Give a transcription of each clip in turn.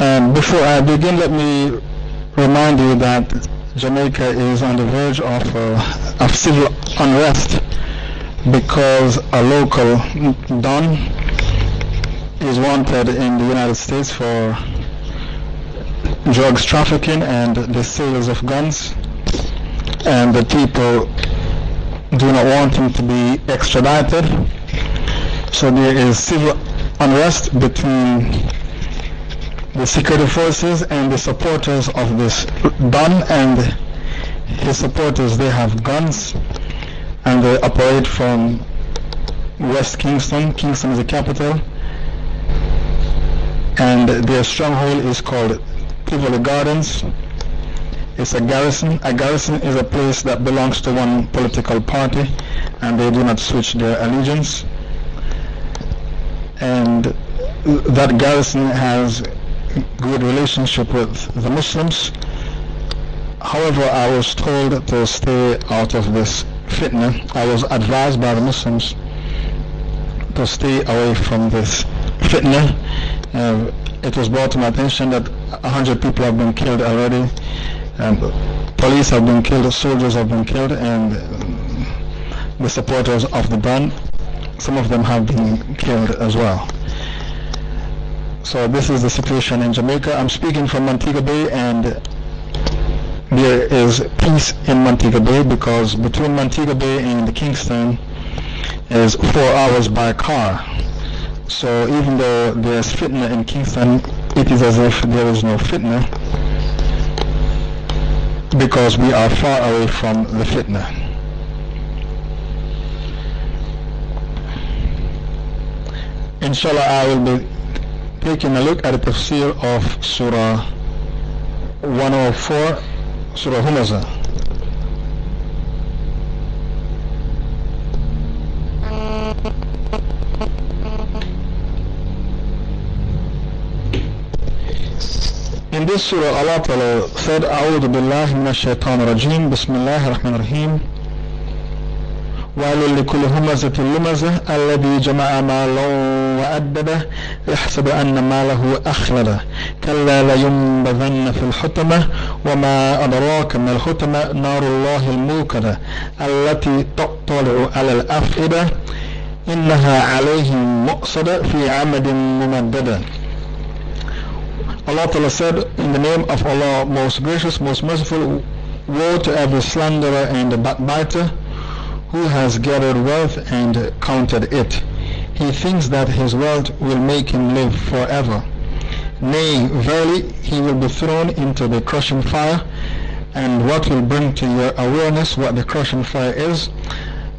Um, before I begin, let me remind you that Jamaica is on the verge of, uh, of civil unrest because a local Don is wanted in the United States for drugs trafficking and the sales of guns and the people do not want him to be extradited. So there is civil unrest between the security forces and the supporters of this Don and his supporters they have guns and they operate from West Kingston. Kingston is the capital and their stronghold is called Tivoli Gardens. It's a garrison. A garrison is a place that belongs to one political party and they do not switch their allegiance. And that garrison has good relationship with the Muslims. However, I was told to stay out of this fitna. I was advised by the Muslims to stay away from this fitna. Uh, it was brought to my attention that 100 people have been killed already. And police have been killed, soldiers have been killed, and the supporters of the band, some of them have been killed as well. So this is the situation in Jamaica. I'm speaking from Montego Bay and there is peace in Montego Bay because between Montego Bay and Kingston is four hours by car. So even though there's fitna in Kingston, it is as if there is no fitna because we are far away from the fitna. Inshallah, I will be taking a look at the tafsir of Surah 104, Surah Humaza. In this surah, Allah Ta'ala said, أعوذ بالله من الشيطان الرجيم بسم الله الرحمن الرحيم ويل لكل همزة لمزة الذي جمع مالا وأدبه يحسب أن ماله أخلده كلا لينبذن في الحطمة وما أدراك ما الحطمة؟ نار الله الموكدة التي تطلع على الأفئدة. إنها عليهم مؤصدة في عمد ممددة Allah Ta'ala said, In the name of Allah, most gracious, most merciful, woe to every slanderer and backbiter, who has gathered wealth and counted it. He thinks that his wealth will make him live forever. Nay, verily, he will be thrown into the crushing fire. And what will bring to your awareness what the crushing fire is?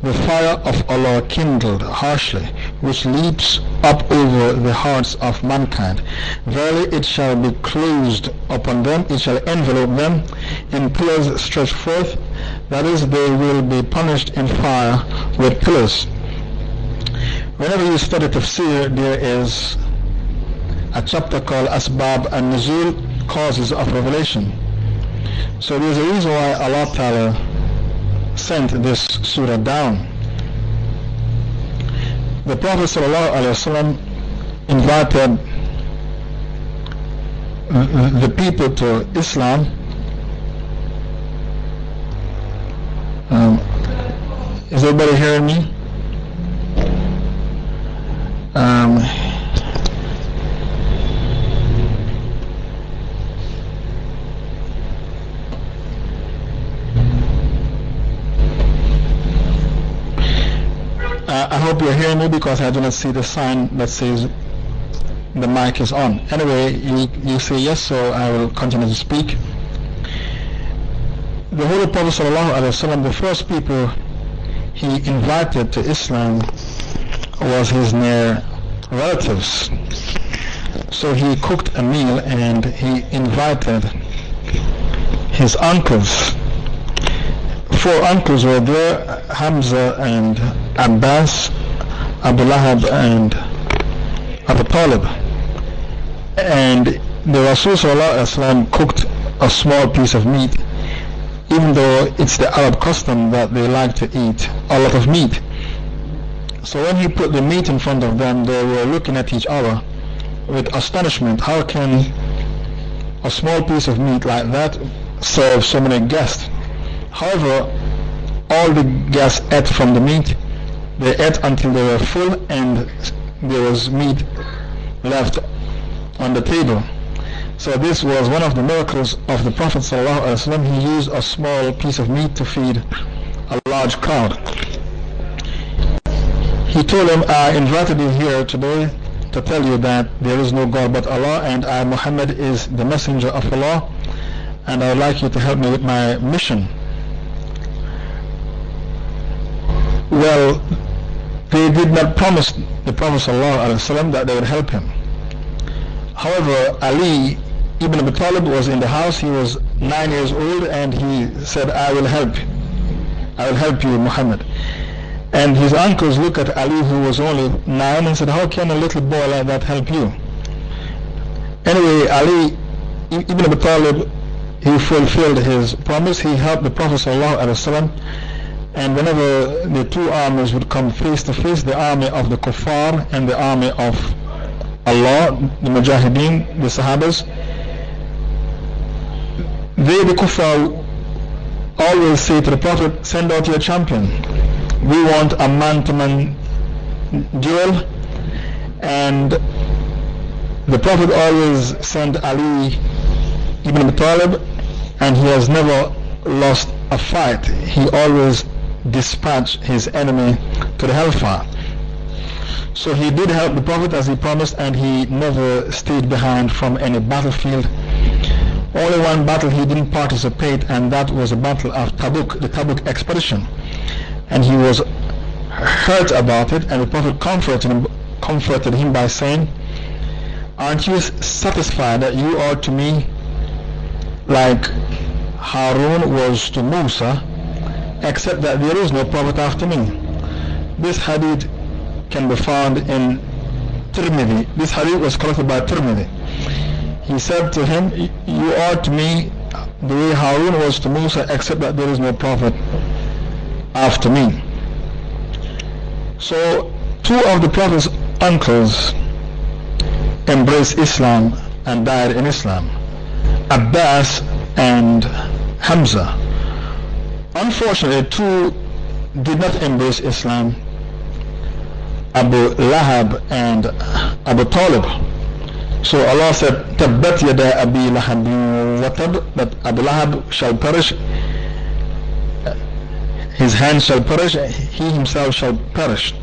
The fire of Allah kindled harshly, which leaps up over the hearts of mankind. Verily it shall be closed upon them, it shall envelop them in pillars stretched forth, that is, they will be punished in fire with pillars. Whenever you study tafsir, there is a chapter called Asbab an-Nuzul, causes of revelation. So there's a reason why Allah Ta'ala sent this surah down. The Prophet ﷺ invited the people to Islam Um, is everybody hearing me? Um, I hope you're hearing me because I do not see the sign that says the mic is on. Anyway, you, you say yes, so I will continue to speak the Holy Prophet ﷺ, the first people he invited to Islam was his near relatives. So he cooked a meal and he invited his uncles. Four uncles were there, Hamza and Abbas, Abu Lahab and Abu Talib. And the Rasul cooked a small piece of meat even though it's the Arab custom that they like to eat a lot of meat. So when he put the meat in front of them, they were looking at each other with astonishment. How can a small piece of meat like that serve so many guests. However, all the guests ate from the meat. They ate until they were full and there was meat left on the table. So this was one of the miracles of the Prophet ﷺ. He used a small piece of meat to feed a large crowd. He told them, I invited you here today to tell you that there is no God but Allah and I, Muhammad, is the messenger of Allah and I would like you to help me with my mission. Well, they did not promise the Prophet ﷺ that they would help him. However, Ali ibn Abi Talib was in the house. He was nine years old and he said, I will help. I will help you, Muhammad. And his uncles looked at Ali who was only nine and said, how can a little boy like that help you? Anyway, Ali ibn Abi Talib, he fulfilled his promise. He helped the Prophet ﷺ and whenever the two armies would come face to face, the army of the kuffar and the army of Allah, the mujahideen, the sahabas, they, the kuffar, always say to the Prophet, send out your champion. We want a man-to-man duel. And the Prophet always sent Ali ibn Abi Talib and he has never lost a fight. He always dispatched his enemy to the hellfire. So he did help the Prophet as he promised and he never stayed behind from any battlefield only one battle he didn't participate, and that was the battle of Tabuk, the Tabuk expedition. And he was hurt about it, and the Prophet comforted him, comforted him by saying, Aren't you satisfied that you are to me like Harun was to Musa, except that there is no prophet after me? This hadith can be found in Tirmidhi. This hadith was collected by Tirmidhi he said to him, You are to me the way Harun was to Musa, except that there is no prophet after me. So, two of the Prophet's uncles embraced Islam and died in Islam Abbas and Hamza. Unfortunately, two did not embrace Islam Abu Lahab and Abu Talib. So Allah said, Tabbat yada Abi Lahab. Watab, that Abu Lahab shall perish, his hand shall perish, he himself shall perish,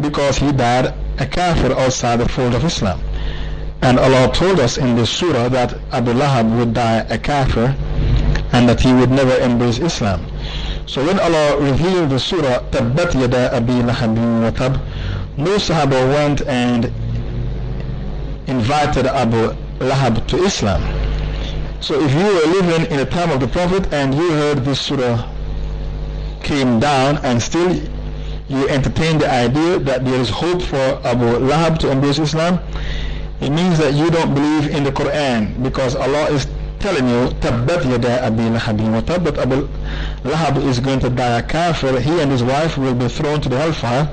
because he died a kafir outside the fold of Islam. And Allah told us in this surah that Abu Lahab would die a kafir and that he would never embrace Islam. So when Allah revealed the surah, Tabbat yada Abi Lahab watab, no Sahaba went and invited Abu Lahab to Islam. So if you were living in the time of the Prophet and you heard this surah came down and still you entertain the idea that there is hope for Abu Lahab to embrace Islam, it means that you don't believe in the Quran because Allah is telling you, Tabbat yada Abi Lahabin wa Tabbat Abu Lahab is going to die a kafir, he and his wife will be thrown to the hellfire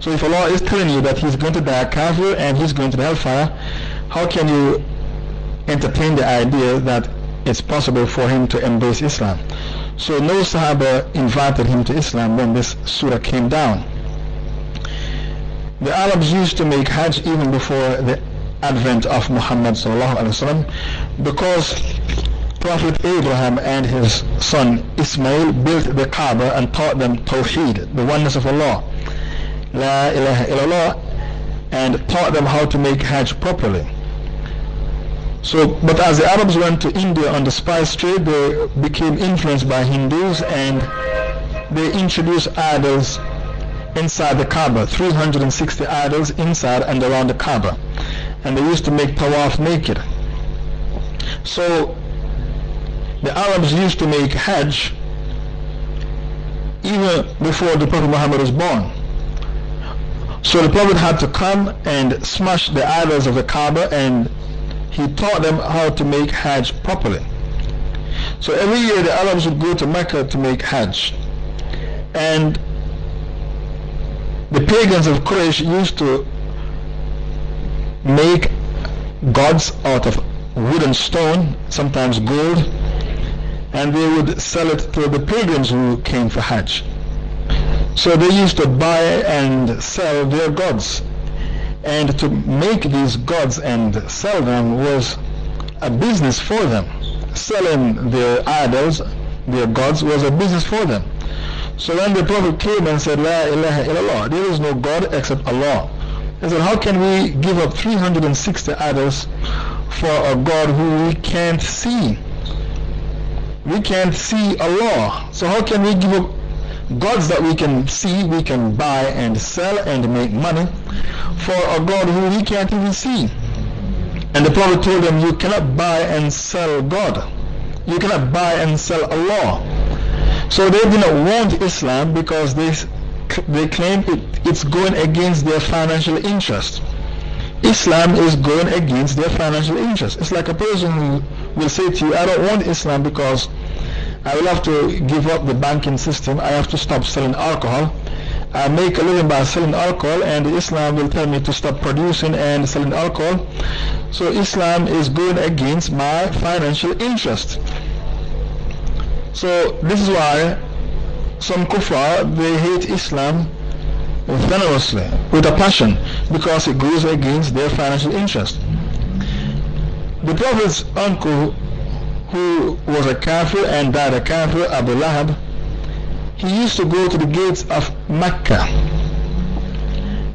so if Allah is telling you that He's going to die a kafir and He's going to the hellfire, how can you entertain the idea that it's possible for him to embrace Islam? So no Sahaba invited him to Islam when this surah came down. The Arabs used to make Hajj even before the advent of Muhammad because Prophet Abraham and his son Ismail built the Kaaba and taught them Tawheed, the oneness of Allah. La ilaha illallah and taught them how to make Hajj properly. So, but as the Arabs went to India on the spice trade, they became influenced by Hindus and they introduced idols inside the Kaaba, 360 idols inside and around the Kaaba. And they used to make tawaf naked. So, the Arabs used to make Hajj even before the Prophet Muhammad was born. So the Prophet had to come and smash the idols of the Kaaba and he taught them how to make Hajj properly. So every year the Arabs would go to Mecca to make Hajj. And the pagans of Quraysh used to make gods out of wood and stone, sometimes gold, and they would sell it to the pilgrims who came for Hajj. So they used to buy and sell their gods. And to make these gods and sell them was a business for them. Selling their idols, their gods, was a business for them. So when the Prophet came and said, La ilaha illallah, there is no God except Allah. He said, how can we give up 360 idols for a God who we can't see? We can't see Allah. So how can we give up gods that we can see, we can buy and sell and make money for a God who we can't even see? And the Prophet told them, you cannot buy and sell God. You cannot buy and sell Allah. So they do not want Islam because they, they claim it, it's going against their financial interest. Islam is going against their financial interest. It's like a person who will say to you, I don't want Islam because I will have to give up the banking system. I have to stop selling alcohol. I make a living by selling alcohol and Islam will tell me to stop producing and selling alcohol. So Islam is going against my financial interest. So this is why some kuffar, they hate Islam venomously, with a passion, because it goes against their financial interest. The Prophet's uncle, who was a kafir and died a kafir, Abu Lahab, he used to go to the gates of Mecca.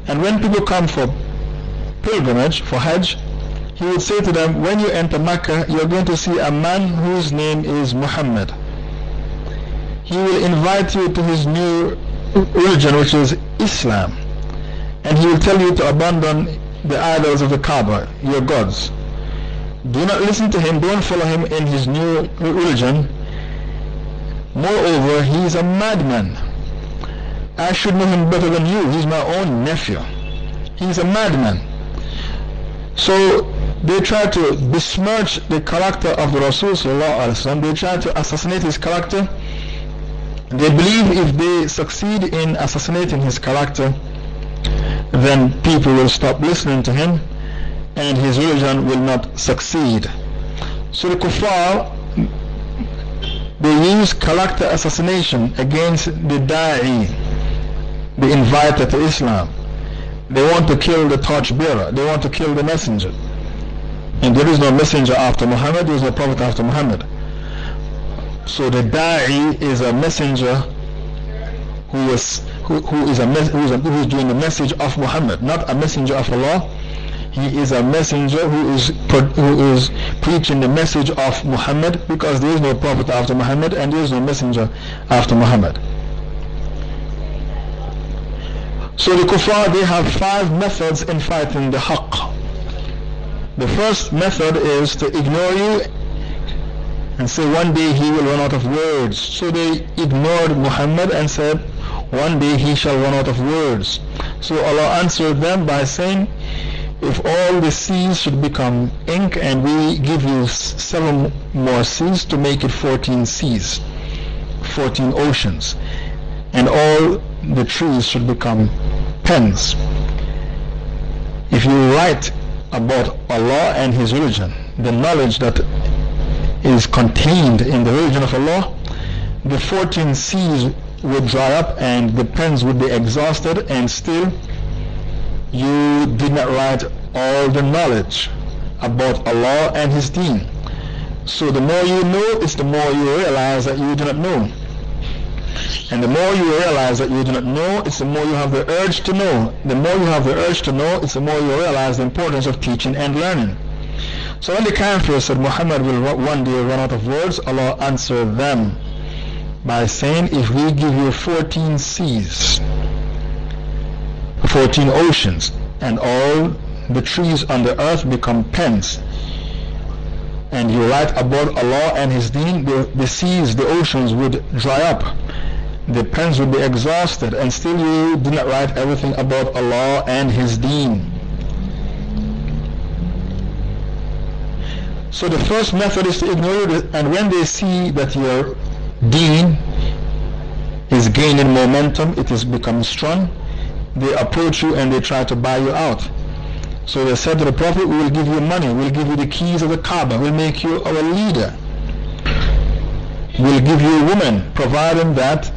And when people come for pilgrimage, for Hajj, he would say to them, when you enter Mecca, you're going to see a man whose name is Muhammad he will invite you to his new religion, which is Islam. And he will tell you to abandon the idols of the Kaaba, your gods. Do not listen to him, don't follow him in his new religion. Moreover, he is a madman. I should know him better than you. He's my own nephew. He's a madman. So they try to besmirch the character of the Rasul. They try to assassinate his character they believe if they succeed in assassinating his character, then people will stop listening to him and his religion will not succeed. So the kuffar, they use character assassination against the da'i, the inviter to Islam. They want to kill the torchbearer. They want to kill the messenger. And there is no messenger after Muhammad, there is no prophet after Muhammad. So the da'i is a messenger who is who, who is a who is, a, who is doing the message of Muhammad, not a messenger of Allah. He is a messenger who is who is preaching the message of Muhammad because there is no prophet after Muhammad and there is no messenger after Muhammad. So the kuffar they have five methods in fighting the haqq. The first method is to ignore you and say one day he will run out of words. So they ignored Muhammad and said, one day he shall run out of words. So Allah answered them by saying, if all the seas should become ink and we give you seven more seas to make it 14 seas, 14 oceans, and all the trees should become pens. If you write about Allah and His religion, the knowledge that is contained in the religion of Allah, the 14 seas would dry up and the pens would be exhausted and still you did not write all the knowledge about Allah and His deen. So the more you know, it's the more you realize that you do not know. And the more you realize that you do not know, it's the more you have the urge to know. The more you have the urge to know, it's the more you realize the importance of teaching and learning. So when the Kafirs said Muhammad will one day run out of words, Allah answered them by saying, if we give you 14 seas, 14 oceans, and all the trees on the earth become pens, and you write about Allah and His deen, the, the seas, the oceans would dry up. The pens would be exhausted, and still you do not write everything about Allah and His deen. So the first method is to ignore it, and when they see that your deen is gaining momentum, it is becoming strong, they approach you and they try to buy you out. So they said to the Prophet, We will give you money, we'll give you the keys of the Kaaba, we'll make you our leader. We'll give you a woman, providing that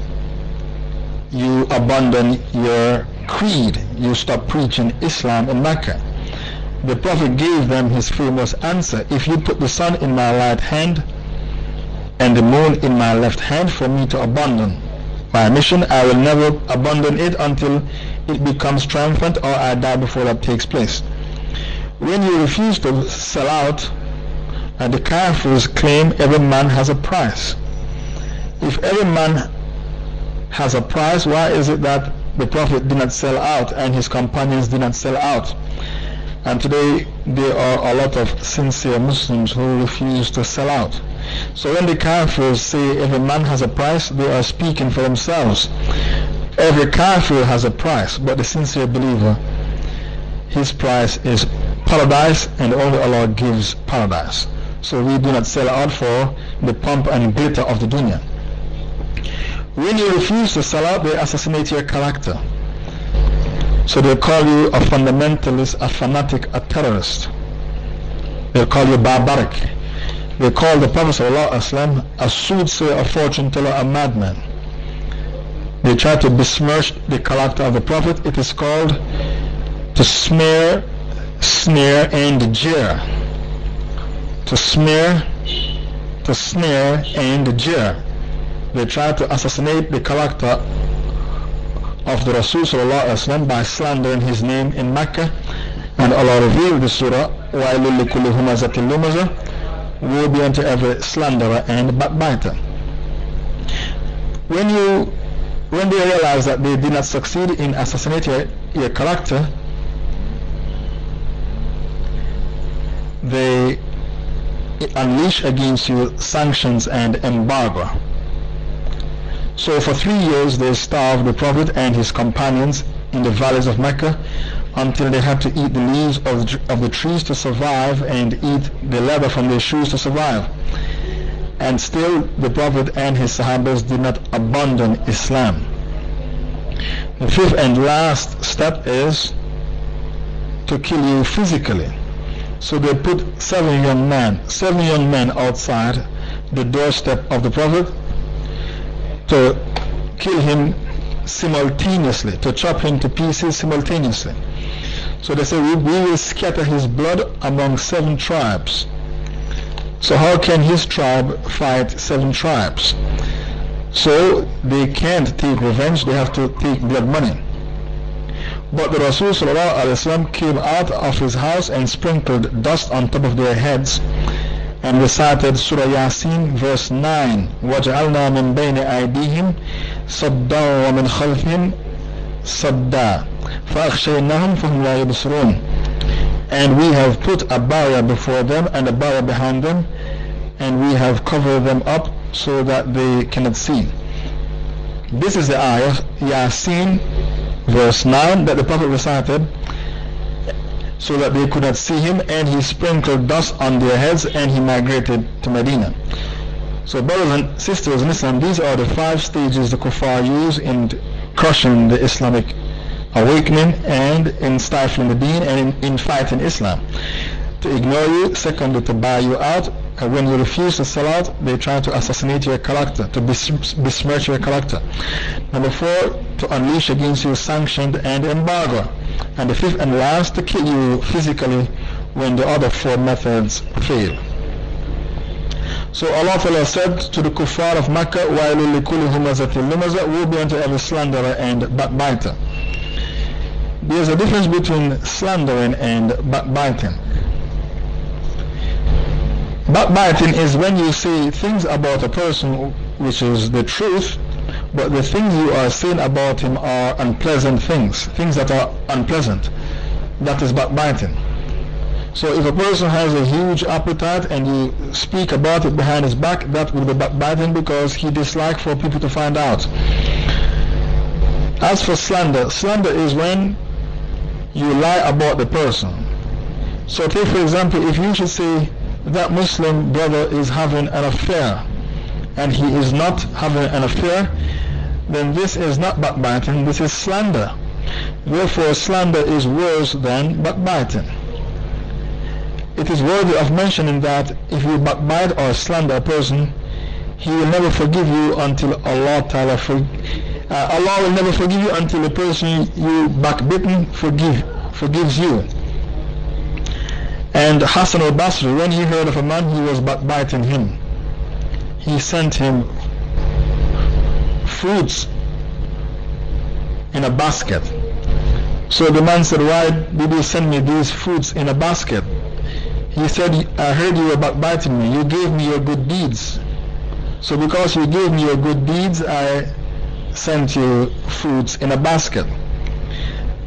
you abandon your creed, you stop preaching Islam in Mecca. The Prophet gave them his famous answer If you put the sun in my right hand and the moon in my left hand for me to abandon my mission, I will never abandon it until it becomes triumphant or I die before that takes place. When you refuse to sell out, and the Kafirs claim every man has a price. If every man has a price, why is it that the Prophet did not sell out and his companions did not sell out? And today there are a lot of sincere Muslims who refuse to sell out. So when the Kafirs say every man has a price, they are speaking for themselves. Every Kafir has a price, but the sincere believer, his price is paradise and only Allah gives paradise. So we do not sell out for the pomp and glitter of the dunya. When you refuse to sell out, they assassinate your character. So they call you a fundamentalist, a fanatic, a terrorist. They'll call you barbaric. They call the Prophet ﷺ a soothsayer, a fortune teller, a madman. They try to besmirch the character of the Prophet. It is called to smear, sneer, and jeer. To smear, to sneer, and jeer they tried to assassinate the character of the Rasul by slandering his name in Mecca and Allah revealed the surah وَإِلُّ لِكُلِّ هُمَزَةٍ لُمَزَةٍ Woe be unto every slanderer and backbiter when you when they realize that they did not succeed in assassinating your, character they unleash against you sanctions and embargo so for three years they starved the Prophet and his companions in the valleys of Mecca until they had to eat the leaves of of the trees to survive and eat the leather from their shoes to survive. And still the Prophet and his Sahabas did not abandon Islam. The fifth and last step is to kill you physically. So they put seven young men, seven young men outside the doorstep of the Prophet to kill him simultaneously, to chop him to pieces simultaneously. So they say, we, we will scatter his blood among seven tribes. So how can his tribe fight seven tribes? So they can't take revenge, they have to take blood money. But the Rasul came out of his house and sprinkled dust on top of their heads and recited Surah Yasin verse 9 وَجَعَلْنَا مِن بَيْنِ أَيْدِيهِمْ صَدًّا وَمِنْ خَلْفِهِمْ صَدًّا فَأَخْشَيْنَاهُمْ فَهُمْ لَا يُبْصِرُونَ And we have put a barrier before them and a barrier behind them and we have covered them up so that they cannot see. This is the ayah Yasin verse 9 that the Prophet recited so that they could not see him and he sprinkled dust on their heads and he migrated to Medina. So brothers and sisters Islam, these are the five stages the kuffar use in crushing the Islamic awakening and in stifling the deen and in, in fighting Islam. To ignore you, secondly to buy you out, when you refuse to sell out, they try to assassinate your character, to besmirch your character. Number four, to unleash against you sanctioned and embargo. And the fifth and last, to kill you physically when the other four methods fail. So Allah Ta'ala said to the kuffar of Makkah, وَإِلُّ لِكُلِّ هُمَزَةٍ لُمَزَةٍ will be unto every slanderer and backbiter. There's a difference between slandering and backbiting. Backbiting is when you say things about a person which is the truth, but the things you are saying about him are unpleasant things, things that are unpleasant. That is backbiting. So if a person has a huge appetite and you speak about it behind his back, that will be backbiting because he dislikes for people to find out. As for slander, slander is when you lie about the person. So take for example, if you should say that Muslim brother is having an affair and he is not having an affair, then this is not backbiting, this is slander. Therefore, slander is worse than backbiting. it is worthy of mentioning that if you backbite or slander a person, he will never forgive you until Allah Ta'ala uh, Allah will never forgive you until the person you backbitten forgive, forgives you. And Hassan al-Basri, when he heard of a man who was backbiting him, he sent him fruits in a basket. So the man said, Why did you send me these fruits in a basket? He said, I heard you were backbiting me. You gave me your good deeds. So because you gave me your good deeds, I sent you fruits in a basket.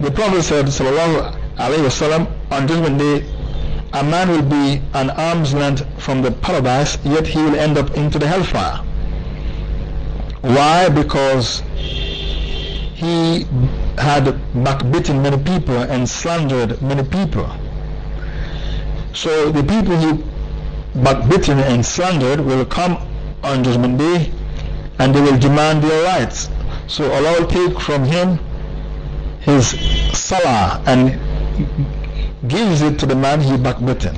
The Prophet said, Sallallahu Alaihi Wasallam, on Judgment Day, a man will be an arm's length from the paradise, yet he will end up into the hellfire. Why? Because he had backbitten many people and slandered many people. So the people who backbitten and slandered will come on Judgment Day and they will demand their rights. So Allah will take from him his salah and gives it to the man he backbitten.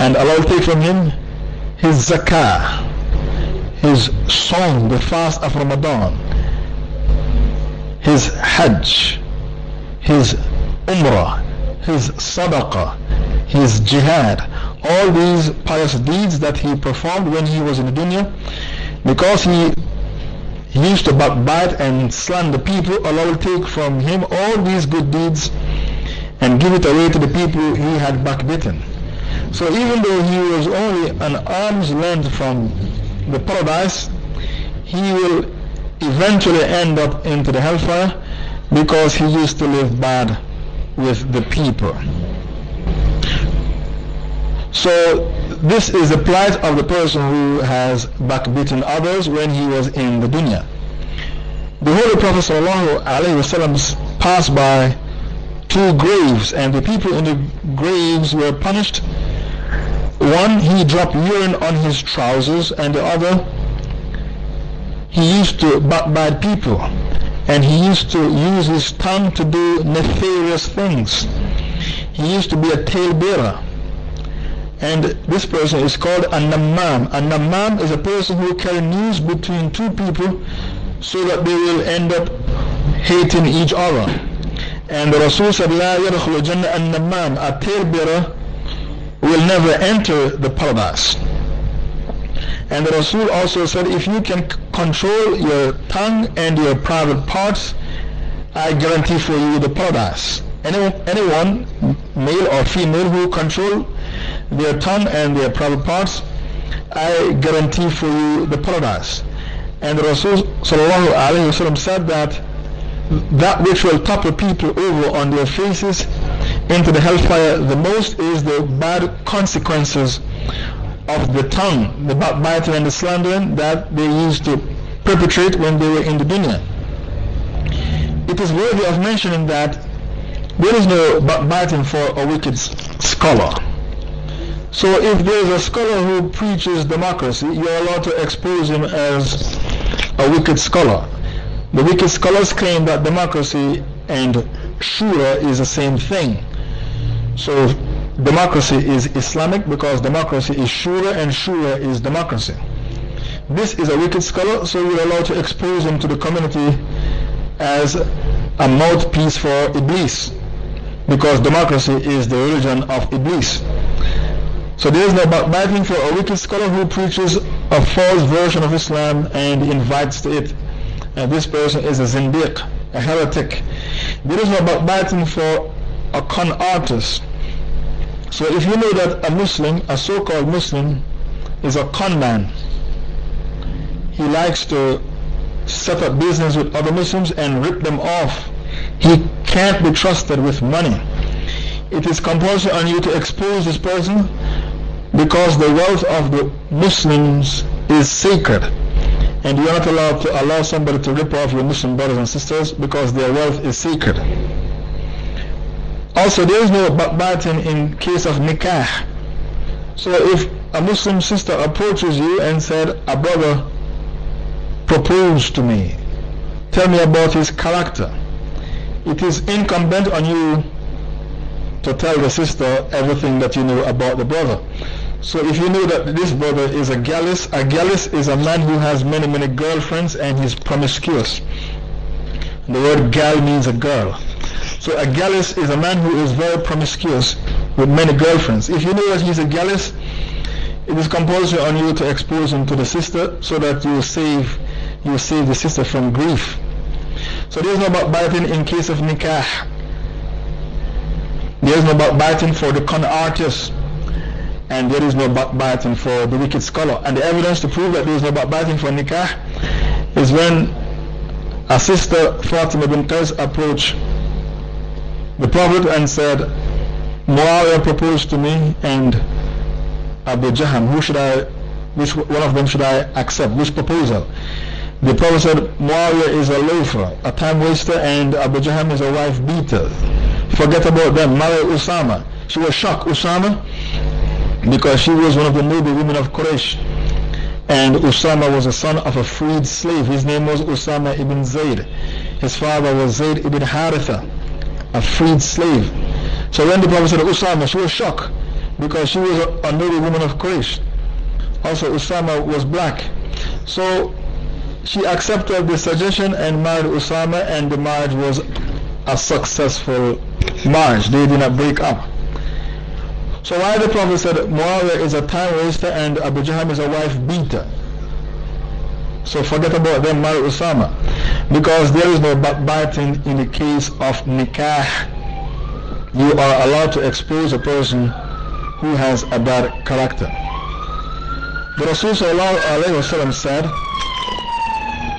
And Allah will take from him his zakah, his sawm, the fast of Ramadan, his hajj, his umrah, his sadaqah, his jihad, all these pious deeds that he performed when he was in the dunya, because he used to backbite and slander people, Allah will take from him all these good deeds and give it away to the people he had backbitten. So even though he was only an arm's length from the paradise, he will eventually end up into the hellfire because he used to live bad with the people. So this is the plight of the person who has backbitten others when he was in the dunya. The Holy Prophet passed by two graves and the people in the graves were punished. One, he dropped urine on his trousers and the other, he used to backbite people and he used to use his tongue to do nefarious things. He used to be a talebearer. And this person is called a namam. A namam is a person who carries news between two people so that they will end up hating each other. And the Rasul said, La yadkhulu jannah an namam. A talebearer will never enter the paradise. And the Rasul also said, if you can control your tongue and your private parts, I guarantee for you the paradise. Anyone, anyone male or female, who control their tongue and their private parts, I guarantee for you the paradise. And the Rasul sallallahu said that that which will topple people over on their faces into the hellfire the most is the bad consequences of the tongue, the backbiting and the slandering that they used to perpetrate when they were in the dunya. It is worthy of mentioning that there is no backbiting for a wicked scholar. So if there is a scholar who preaches democracy, you are allowed to expose him as a wicked scholar. The wicked scholars claim that democracy and shura is the same thing. So democracy is Islamic because democracy is shura and shura is democracy. This is a wicked scholar, so we're allowed to expose him to the community as a mouthpiece for Iblis because democracy is the religion of Iblis. So there is no backbiting for a wicked scholar who preaches a false version of Islam and invites to it. And this person is a zindiq, a heretic. There is no backbiting for a con artist so if you know that a Muslim, a so-called Muslim, is a con man, he likes to set up business with other Muslims and rip them off. He can't be trusted with money. It is compulsory on you to expose this person because the wealth of the Muslims is sacred. And you are not allowed to allow somebody to rip off your Muslim brothers and sisters because their wealth is sacred. Also, there is no backbiting in case of nikah. So if a Muslim sister approaches you and said, a brother proposed to me, tell me about his character. It is incumbent on you to tell the sister everything that you know about the brother. So if you know that this brother is a gallus, a gallus is a man who has many, many girlfriends and he's promiscuous. The word gal means a girl. So a gallus is a man who is very promiscuous with many girlfriends. If you know that he's a gallus, it is compulsory on you to expose him to the sister so that you save you save the sister from grief. So there is no backbiting in case of nikah. There is no backbiting for the con artist. And there is no backbiting for the wicked scholar. And the evidence to prove that there is no backbiting for nikah is when a sister Fatima bint Qais approached the Prophet and said, Muawiyah proposed to me and Abu Jaham, who should I, which one of them should I accept? Which proposal? The Prophet said, Muawiyah is a loafer, a time waster, and Abu Jaham is a wife beater. Forget about them. Marry Usama. She was shocked, Usama, because she was one of the noble women of Quraysh. And Usama was a son of a freed slave. His name was Usama ibn Zayd. His father was Zayd ibn Haritha, a freed slave. So when the Prophet said Usama, she was shocked because she was a, a noble woman of Quraysh. Also, Usama was black. So she accepted the suggestion and married Usama, and the marriage was a successful marriage. They did not break up. So why the Prophet said Muawiyah is a time waster and Abu Jaham is a wife beater? So forget about them, marry Usama. Because there is no backbiting in the case of nikah. You are allowed to expose a person who has a bad character. The Rasul said,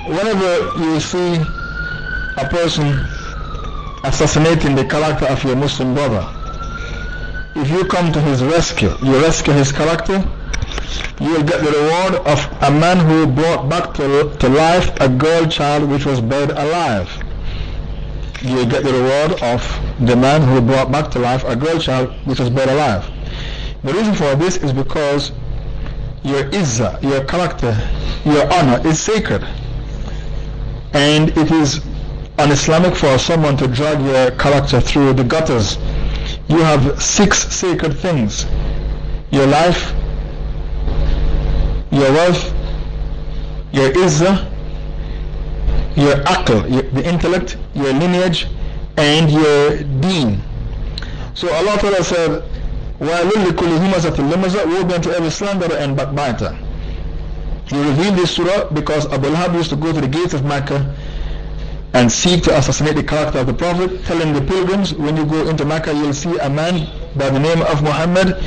whenever you see a person assassinating the character of your Muslim brother, if you come to his rescue, you rescue his character, you will get the reward of a man who brought back to, to life a girl child which was buried alive. You will get the reward of the man who brought back to life a girl child which was buried alive. The reason for this is because your izzah, your character, your honor is sacred. And it is un-Islamic for someone to drag your character through the gutters You have six sacred things. Your life, your wealth, your izzah, your akal, your, the intellect, your lineage, and your deen. So Allah Ta'ala said, وَأَلُلِّ كُلِّ هُمَزَةٍ لِمَزَةٍ Woe be unto every slanderer and backbiter. He revealed this surah because Abu Lahab used to go to the gates of Mecca and seek to assassinate the character of the Prophet, telling the pilgrims, when you go into Mecca, you'll see a man by the name of Muhammad.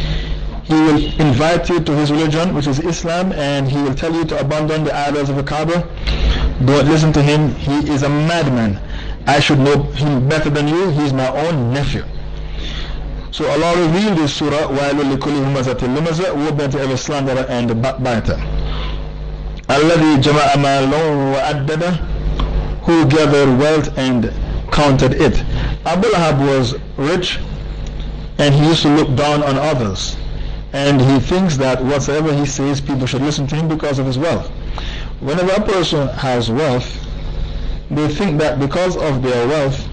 He will invite you to his religion, which is Islam, and he will tell you to abandon the idols of the Kaaba. Don't listen to him. He is a madman. I should know him better than you. He is my own nephew. So Allah revealed this surah, وَيْلُ لِكُلِّ هُمَزَةٍ لُمَزَةٍ Woe to every slanderer and backbiter. الَّذِي جَمَعَ مَالًا وَأَدَّدَ who gathered wealth and counted it. Abu Lahab was rich and he used to look down on others. And he thinks that whatsoever he says, people should listen to him because of his wealth. Whenever a person has wealth, they think that because of their wealth,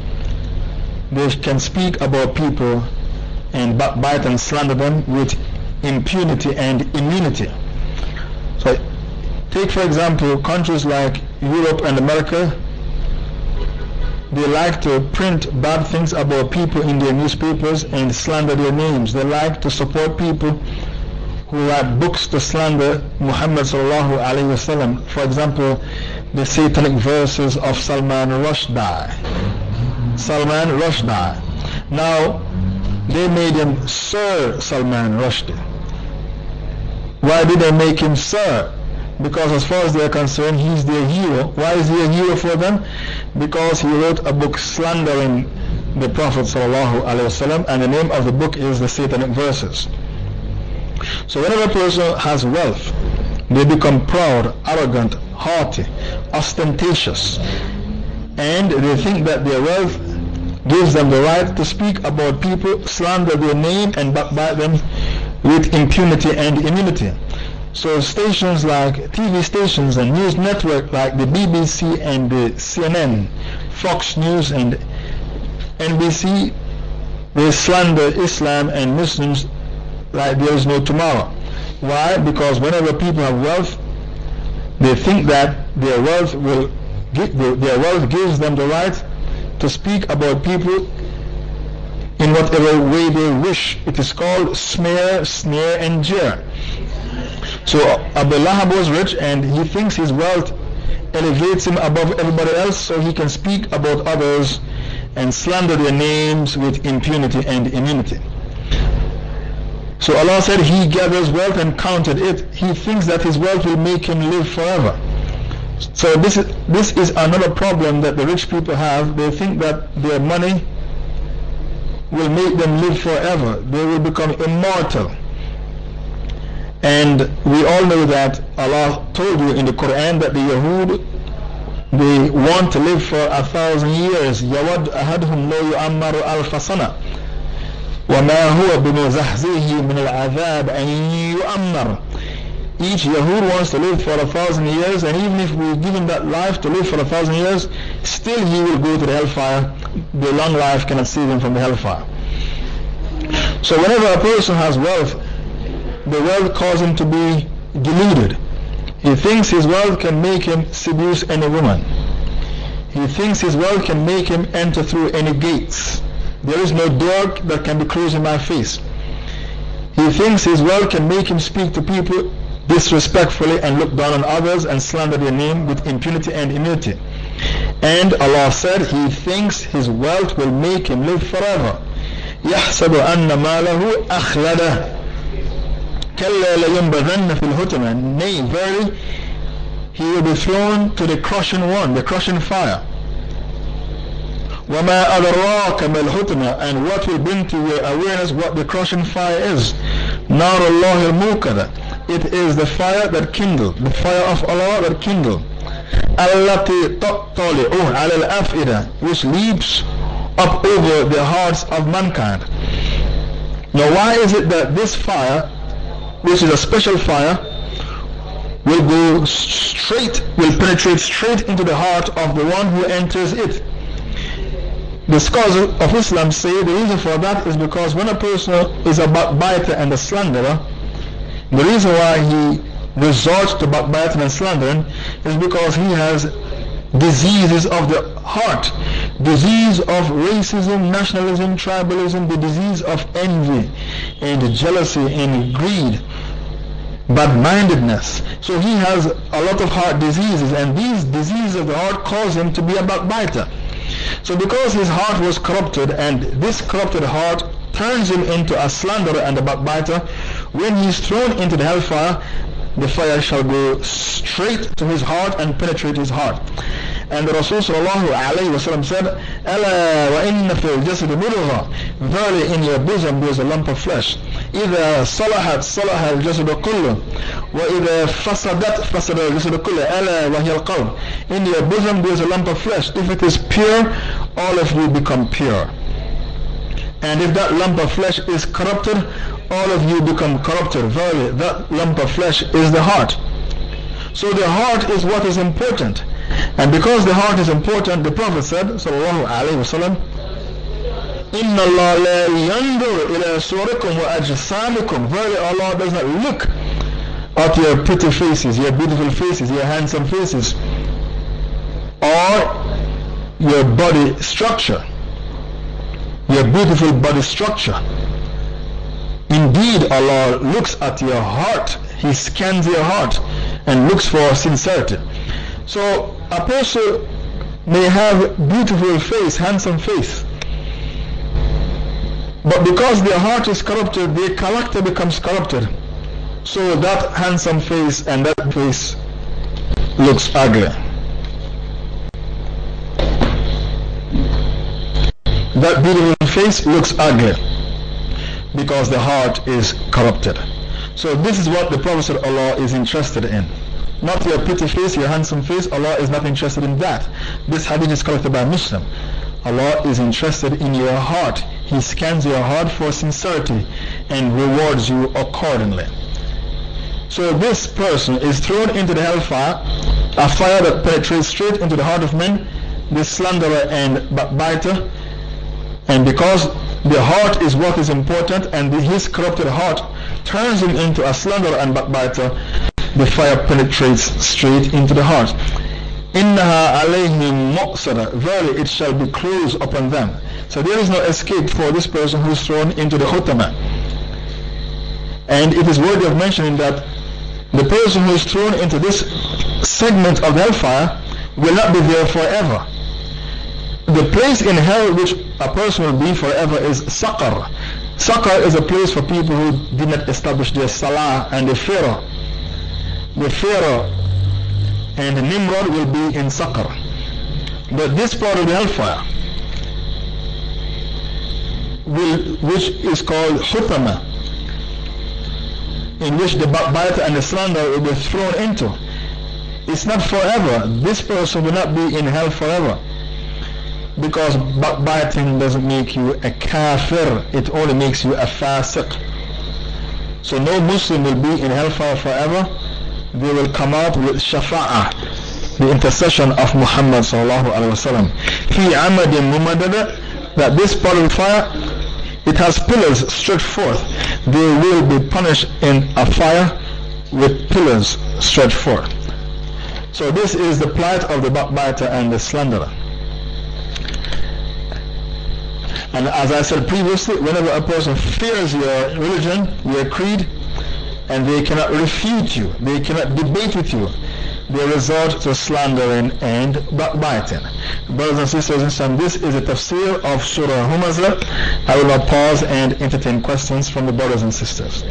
they can speak about people and backbite and slander them with impunity and immunity. So, take for example countries like Europe and America they like to print bad things about people in their newspapers and slander their names. They like to support people who write books to slander Muhammad sallallahu alaihi wasallam. For example, the satanic verses of Salman Rushdie. Salman Rushdie. Now, they made him Sir Salman Rushdie. Why did they make him Sir? Because as far as they are concerned, he is their hero. Why is he a hero for them? Because he wrote a book slandering the Prophet ﷺ, and the name of the book is the Satanic Verses. So whenever a person has wealth, they become proud, arrogant, haughty, ostentatious, and they think that their wealth gives them the right to speak about people, slander their name, and backbite them with impunity and immunity. So stations like TV stations and news network like the BBC and the CNN, Fox News and NBC, they slander Islam and Muslims like there is no tomorrow. Why? Because whenever people have wealth, they think that their wealth will their wealth gives them the right to speak about people in whatever way they wish. It is called smear, sneer, and jeer. So Abu Lahab was rich and he thinks his wealth elevates him above everybody else so he can speak about others and slander their names with impunity and immunity. So Allah said he gathers wealth and counted it. He thinks that his wealth will make him live forever. So this is, this is another problem that the rich people have. They think that their money will make them live forever. They will become immortal. And we all know that Allah told you in the Quran that the Yahud they want to live for a thousand years. يود أحدهم لو يعمر ألف سنة وما هو بمزحزحه من العذاب أن يؤمر each Yahud wants to live for a thousand years and even if we give him that life to live for a thousand years still he will go to the hellfire the long life cannot save him from the hellfire so whenever a person has wealth the wealth causes him to be deluded he thinks his wealth can make him seduce any woman he thinks his wealth can make him enter through any gates there is no door that can be closed in my face. He thinks his wealth can make him speak to people disrespectfully and look down on others and slander their name with impunity and immunity. And Allah said he thinks his wealth will make him live forever. يحسب أن ماله أخلده كلا لينبذن في الهتمة Nay, verily, he will be thrown to the crushing one, the crushing fire. وَمَا أَدْرَاكَ مَا الْحُطْمَةِ And what will bring to your awareness what the crushing fire is. نَارُ اللَّهِ الْمُوكَدَةِ It is the fire that kindled, the fire of Allah that kindled. التي تطلع على الأفئدة which leaps up over the hearts of mankind. Now why is it that this fire, which is a special fire, will go straight, will penetrate straight into the heart of the one who enters it? The scholars of Islam say the reason for that is because when a person is a backbiter and a slanderer, the reason why he resorts to backbiting and slandering is because he has diseases of the heart, disease of racism, nationalism, tribalism, the disease of envy and jealousy and greed, bad-mindedness. So he has a lot of heart diseases and these diseases of the heart cause him to be a backbiter. So because his heart was corrupted and this corrupted heart turns him into a slanderer and a backbiter, when he is thrown into the hellfire, the fire shall go straight to his heart and penetrate his heart. And the Rasul sallallahu alayhi wa sallam said, أَلَا وَإِنَّ فِي الْجَسَدِ مُرُغَى Verily in your bosom there is a lump of flesh. إذا صلحت صلح الجسد كله وإذا فسدت فسد الجسد كله ألا وهي القلب In your bosom there is a lump of flesh. If it is pure, all of you become pure. And if that lump of flesh is corrupted, all of you become corrupted. Verily, that lump of flesh is the heart. So the heart is what is important. And because the heart is important, the Prophet said, sallallahu alayhi wasallam, إِنَّ اللَّهَ لَا يَنْظُرُ إِلَى صُوَرِكُمْ وَأَجْسَامِكُمْ Verily Allah does not look at your pretty faces, your beautiful faces, your handsome faces, or your body structure, your beautiful body structure. Indeed, Allah looks at your heart. He scans your heart and looks for sincerity. So a person may have beautiful face, handsome face. But because their heart is corrupted, their character becomes corrupted. So that handsome face and that face looks ugly. That beautiful face looks ugly because the heart is corrupted. So this is what the Prophet Allah is interested in. Not your pretty face, your handsome face. Allah is not interested in that. This hadith is collected by Muslim. Allah is interested in your heart. He scans your heart for sincerity and rewards you accordingly. So this person is thrown into the hellfire, a fire that penetrates straight into the heart of men, this slanderer and backbiter. And because the heart is what is important and his corrupted heart turns him into a slanderer and backbiter, the fire penetrates straight into the heart. إِنَّهَا عَلَيْهِمْ مُؤْصَدَةٌ Verily it shall be closed upon them. So there is no escape for this person who is thrown into the hutama. And it is worthy of mentioning that the person who is thrown into this segment of hellfire will not be there forever. The place in hell which a person will be forever is Saqar. Saqar is a place for people who did not establish their salah and the pharaoh. The pharaoh and Nimrod will be in Saqar. But this part of the hellfire, will, which is called Hutama, in which the backbiter and the slander will be thrown into. It's not forever. This person will not be in hell forever. Because backbiting doesn't make you a kafir, it only makes you a fasiq. So no Muslim will be in hellfire forever. They will come out with shafa'ah, the intercession of Muhammad sallallahu alaihi wasallam. Fi amadin that this part of fire it has pillars stretched forth. They will be punished in a fire with pillars stretched forth. So this is the plight of the backbiter and the slanderer. And as I said previously, whenever a person fears your religion, your creed, and they cannot refute you, they cannot debate with you, they resort to slandering and backbiting. Brothers and sisters in Islam, this is a tafsir of Surah Humazah. I will now pause and entertain questions from the brothers and sisters.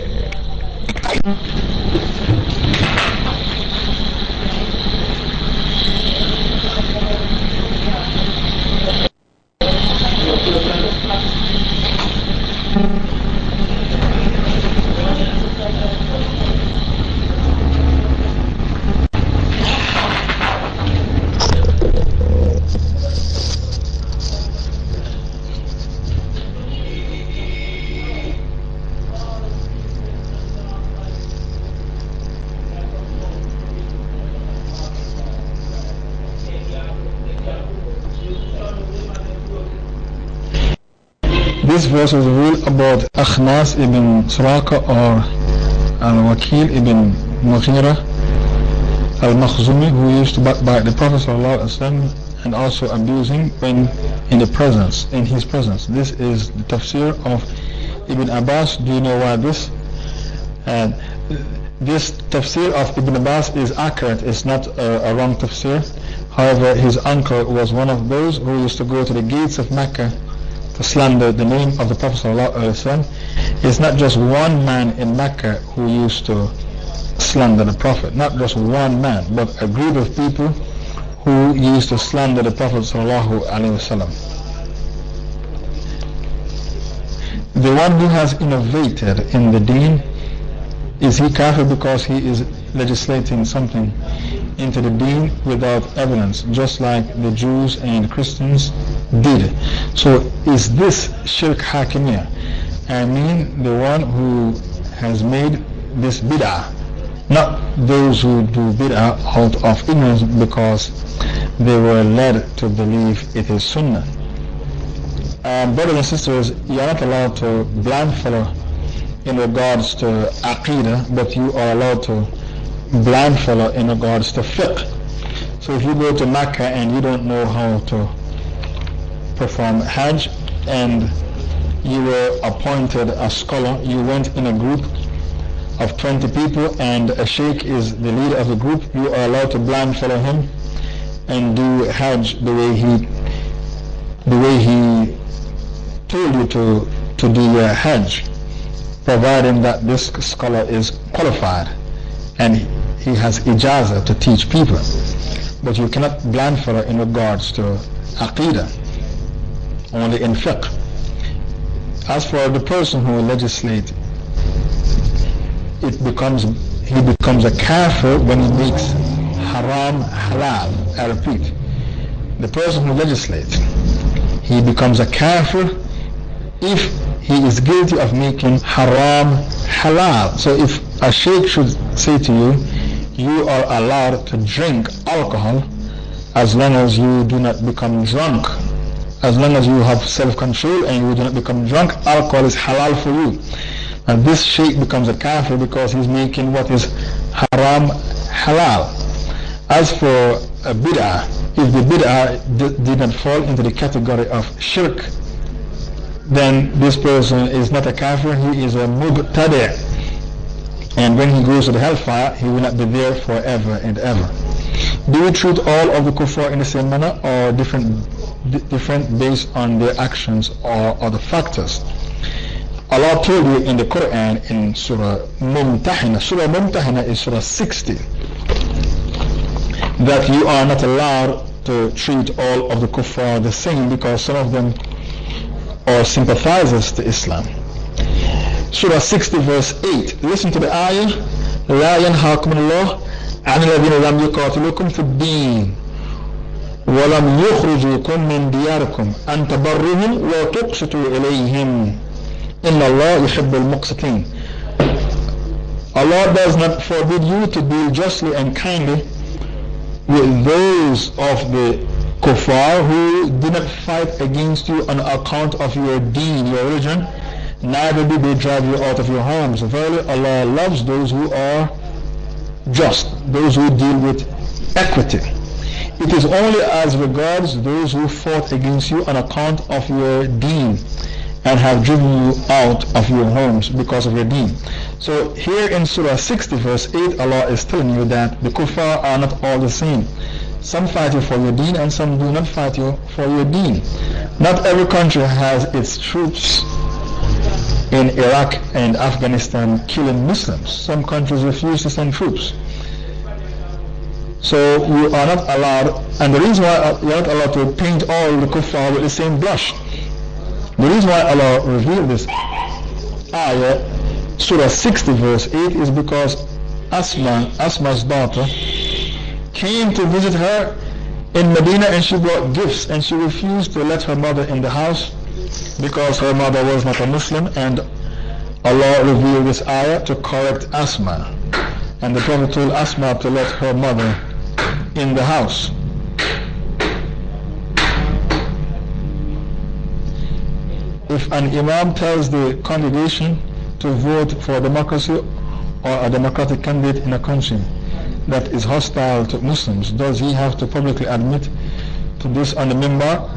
This verse a rule about Akhnas ibn Suraka or Al-Walid ibn Mughira al-Makhzumi who used to backbite the Prophet and also abusing when in the presence, in his presence. This is the tafsir of Ibn Abbas. Do you know why this? And this tafsir of Ibn Abbas is accurate. It's not a, a wrong tafsir. However, his uncle was one of those who used to go to the gates of Mecca to slander the name of the Prophet it's not just one man in Mecca who used to slander the Prophet. Not just one man, but a group of people who used to slander the Prophet. The one who has innovated in the deen, is he kafir because he is legislating something into the deen without evidence, just like the Jews and Christians did. So is this shirk hakimiyah? I mean the one who has made this bid'ah, not those who do bid'ah out of ignorance because they were led to believe it is sunnah. Um, brothers and sisters, you are not allowed to blindfollow in regards to aqidah, but you are allowed to blind fellow in regards to fiqh. So if you go to Mecca and you don't know how to perform Hajj and you were appointed a scholar, you went in a group of 20 people and a sheikh is the leader of the group, you are allowed to blind follow him and do Hajj the way he the way he told you to to do your Hajj, providing that this scholar is qualified and he has ijazah to teach people. But you cannot blindfold in regards to aqidah, only in fiqh. As for the person who legislates, it becomes he becomes a kafir when he makes haram halal. I repeat, the person who legislates, he becomes a kafir if he is guilty of making haram halal. So if a sheikh should say to you, you are allowed to drink alcohol as long as you do not become drunk as long as you have self-control and you do not become drunk, alcohol is halal for you. And this sheikh becomes a kafir because he's making what is haram halal. As for a bid'ah, if the bid'ah did not fall into the category of shirk, then this person is not a kafir, he is a mubtadi'. And when he goes to the hellfire, he will not be there forever and ever. Do we treat all of the kuffar in the same manner or different, different based on their actions or other factors? Allah told you in the Quran in Surah Mumtahina, Surah Mumtahina is Surah 60, that you are not allowed to treat all of the kuffar the same because some of them are sympathizers to Islam. Surah 60 verse 8. Listen to the ayah. لا ينهاكم الله عن الذين لم يقاتلوكم في الدين ولم يخرجوكم من دياركم أن تبرهم وتقسطوا إليهم إن الله يحب المقسطين Allah does not forbid you to deal justly and kindly with those of the kuffar who do not fight against you on account of your deen, your religion, neither do they drive you out of your homes. Verily Allah loves those who are just, those who deal with equity. It is only as regards those who fought against you on account of your deen and have driven you out of your homes because of your deen. So here in Surah 60 verse 8 Allah is telling you that the kuffar are not all the same. Some fight you for your deen and some do not fight you for your deen. Not every country has its troops in Iraq and Afghanistan killing Muslims. Some countries refuse to send troops. So you are not allowed, and the reason why you are not allowed to paint all the kuffar with the same brush. The reason why Allah revealed this ayah, Surah 60 verse 8, is because Asma, Asma's daughter, came to visit her in Medina and she brought gifts and she refused to let her mother in the house because her mother was not a Muslim and Allah revealed this ayah to correct Asma. And the Prophet told Asma to let her mother in the house. If an Imam tells the congregation to vote for democracy or a democratic candidate in a country that is hostile to Muslims, does he have to publicly admit to this on the member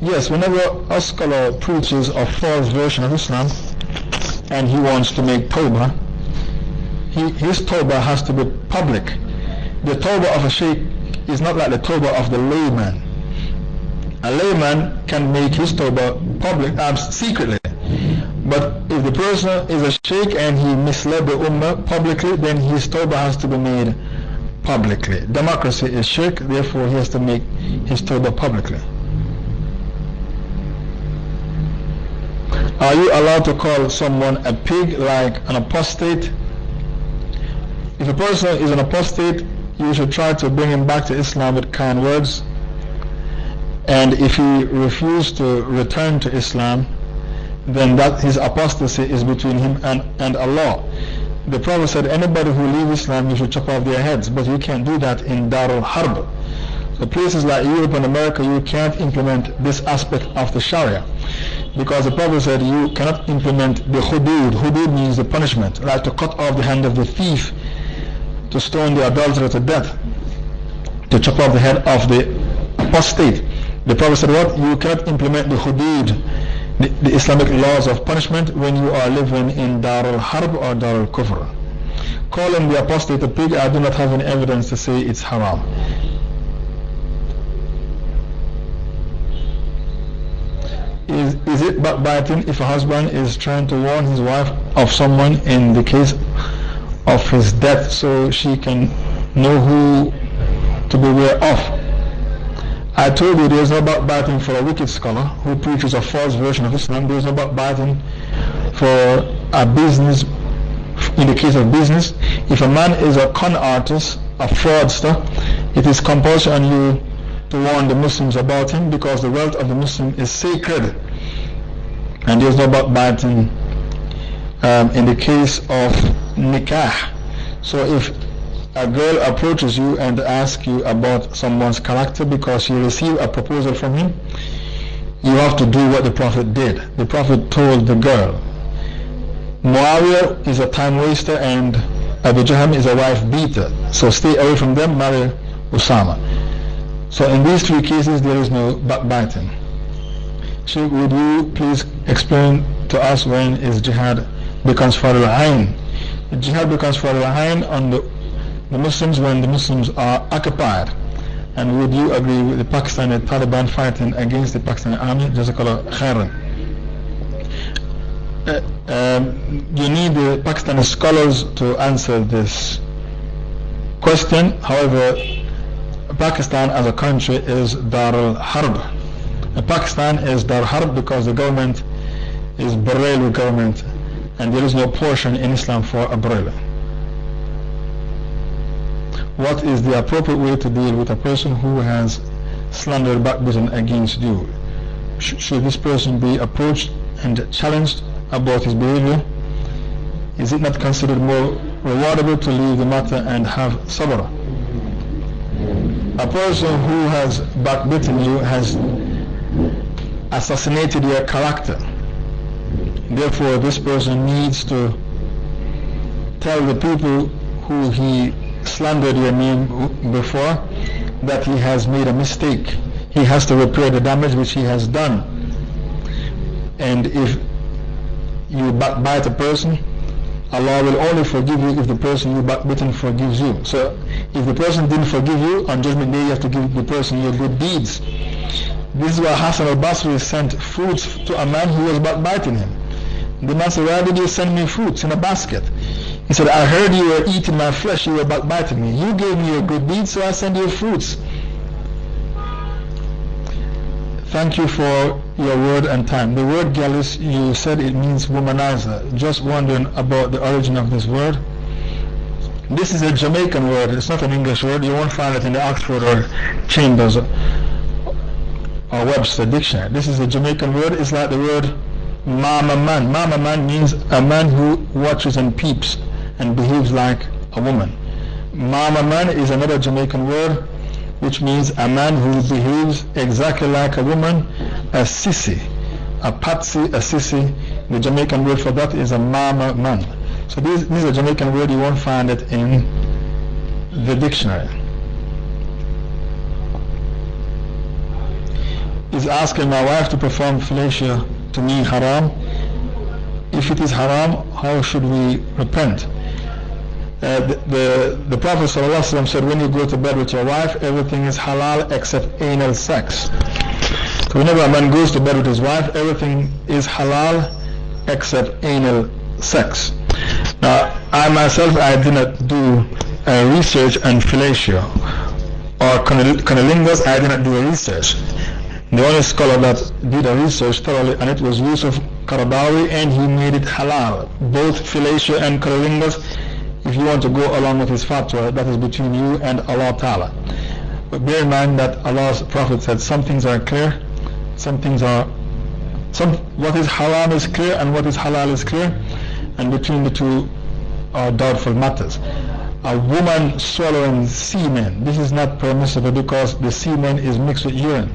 Yes, whenever a scholar preaches a false version of Islam and he wants to make tawbah, he, his tawbah has to be public. The tawbah of a sheikh is not like the tawbah of the layman. A layman can make his tawbah public, uh, secretly. But if the person is a sheikh and he misled the ummah publicly, then his tawbah has to be made publicly. Democracy is shirk, therefore he has to make his tawbah publicly. Are you allowed to call someone a pig like an apostate? If a person is an apostate, you should try to bring him back to Islam with kind words. And if he refuses to return to Islam, then that his apostasy is between him and, and Allah. The Prophet said, anybody who leaves Islam, you should chop off their heads. But you can't do that in Darul Harb. So places like Europe and America, you can't implement this aspect of the Sharia. Because the Prophet said you cannot implement the hudud. Hudud means the punishment, like to cut off the hand of the thief, to stone the adulterer to death, to chop off the head of the apostate. The Prophet said what? You cannot implement the hudud, the, the Islamic laws of punishment when you are living in Darul Harb or Darul Kufr. Calling the apostate a pig, I do not have any evidence to say it's haram. is, it backbiting if a husband is trying to warn his wife of someone in the case of his death so she can know who to beware of? I told you there's no backbiting for a wicked scholar who preaches a false version of Islam. There's no backbiting for a business, in the case of business. If a man is a con artist, a fraudster, it is compulsory on you to warn the Muslims about him because the wealth of the Muslim is sacred. And there's no backbiting um, in the case of nikah. So if a girl approaches you and asks you about someone's character because you receive a proposal from him, you have to do what the Prophet did. The Prophet told the girl, Muawiyah is a time waster and Abu Jahm is a wife beater. So stay away from them, marry Usama. So in these three cases there is no backbiting. Sheikh, would you please explain to us when is jihad becomes farul ain? Jihad becomes farul ain on the, the Muslims when the Muslims are occupied. And would you agree with the Pakistani Taliban fighting against the Pakistani army? Jazakallah khairan. Uh, um, you need the Pakistani scholars to answer this question. However, Pakistan as a country is Dar al-Harb. Pakistan is Dar because the government is Barelvi government and there is no portion in Islam for a Barelvi. What is the appropriate way to deal with a person who has slandered backbiting against you? Sh should this person be approached and challenged about his behavior? Is it not considered more rewardable to leave the matter and have sabr? A person who has backbitten you has assassinated your character. Therefore, this person needs to tell the people who he slandered your name before that he has made a mistake. He has to repair the damage which he has done. And if you backbite a person, Allah will only forgive you if the person you backbitten forgives you. So if the person didn't forgive you, on Judgment Day you have to give the person your good deeds. This is why Hassan al-Basri sent fruits to a man who was backbiting him. The man said, why did you send me fruits in a basket? He said, I heard you were eating my flesh, you were backbiting me. You gave me your good deeds, so I send you fruits. Thank you for your word and time. The word gallus, you said it means womanizer. Just wondering about the origin of this word. This is a Jamaican word. It's not an English word. You won't find it in the Oxford or Chambers or Webster dictionary. This is a Jamaican word. It's like the word mama man. Mama man means a man who watches and peeps and behaves like a woman. Mama man is another Jamaican word which means a man who behaves exactly like a woman, a sissy, a patsy, a sissy. The Jamaican word for that is a mama man. So this, this is a Jamaican word, you won't find it in the dictionary. Is asking my wife to perform fellatio to me haram? If it is haram, how should we repent? Uh, the, the, the Prophet ﷺ said, when you go to bed with your wife, everything is halal except anal sex. So whenever a man goes to bed with his wife, everything is halal except anal sex. Now, I myself, I did not do a research on fellatio or cunnilingus, I did not do a research. The only scholar that did a research thoroughly and it was Yusuf Qaradawi and he made it halal. Both fellatio and cunnilingus, if you want to go along with his fatwa, that is between you and Allah Ta'ala. But bear in mind that Allah's Prophet said some things are clear, some things are, some, what is haram is clear and what is halal is clear, and between the two are doubtful matters. A woman swallowing semen, this is not permissible because the semen is mixed with urine.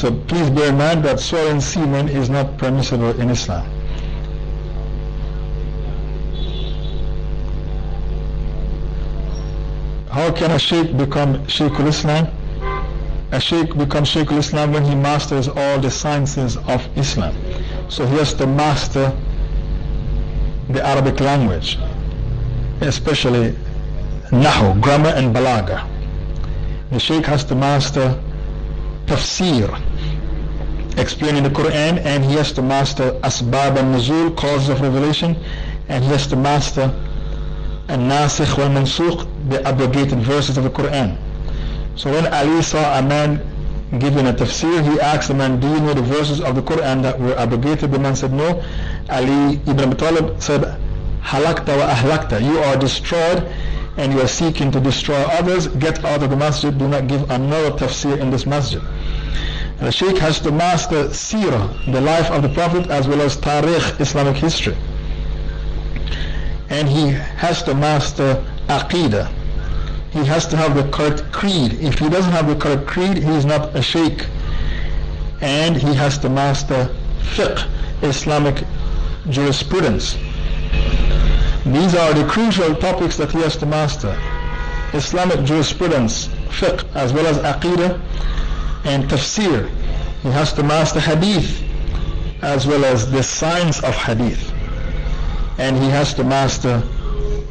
So please bear in mind that swallowing semen is not permissible in Islam. How can a sheikh become Sheikhul Islam? A sheikh becomes Sheikhul Islam when he masters all the sciences of Islam. So he has to master the Arabic language, especially Nahu, grammar and Balaga. The sheikh has to master tafsir, explaining the Quran, and he has to master asbab al-nuzul, causes of revelation, and he has to master al-nasikh wal-mansukh, the abrogated verses of the Quran. So when Ali saw a man giving a tafsir, he asked the man, do you know the verses of the Quran that were abrogated? The man said, no. Ali ibn Abi Talib said, halakta wa ahlakta, you are destroyed and you are seeking to destroy others, get out of the masjid, do not give another tafsir in this masjid. The Sheikh has to master seerah, the life of the Prophet, as well as tarikh, Islamic history. And he has to master aqidah. He has to have the correct creed. If he doesn't have the correct creed, he is not a sheikh. and he has to master fiqh, Islamic jurisprudence. These are the crucial topics that he has to master. Islamic jurisprudence, fiqh, as well as aqidah and tafsir. He has to master hadith, as well as the science of hadith. And he has to master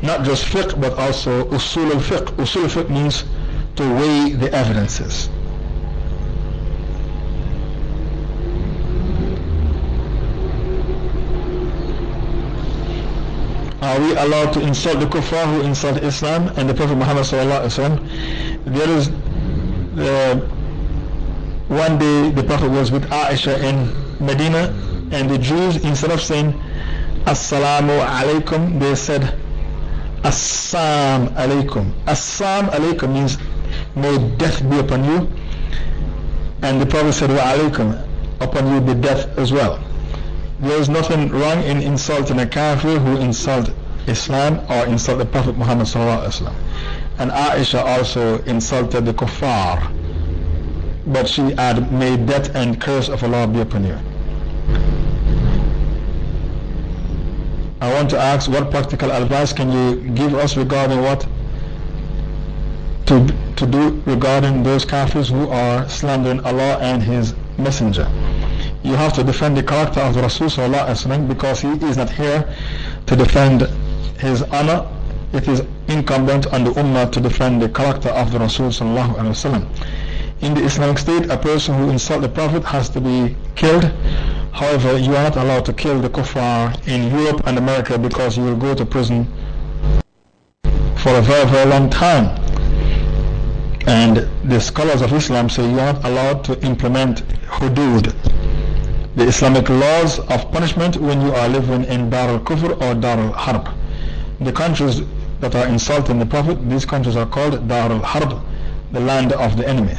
not just fiqh, but also usul al-fiqh. Usul al-fiqh means to weigh the evidences. Are we allowed to insult the kuffar who insult Islam and the Prophet Muhammad There is one day the Prophet was with Aisha in Medina and the Jews instead of saying Assalamu alaikum they said Assam alaikum. Assam alaikum means may death be upon you and the Prophet said wa alaikum upon you be death as well. There is nothing wrong in insulting a kafir who insult Islam or insult the Prophet Muhammad And Aisha also insulted the kuffar, but she had made death and curse of Allah be upon you. I want to ask what practical advice can you give us regarding what to, to do regarding those kafirs who are slandering Allah and His Messenger? you have to defend the character of the Rasul because he is not here to defend his honor. It is incumbent on the Ummah to defend the character of the Rasul In the Islamic State, a person who insults the Prophet has to be killed. However, you are not allowed to kill the kuffar in Europe and America because you will go to prison for a very, very long time. And the scholars of Islam say you are not allowed to implement hudud, the Islamic laws of punishment when you are living in Dar al-Kufr or Dar al-Harb. The countries that are insulting the Prophet, these countries are called Dar al-Harb, the land of the enemy.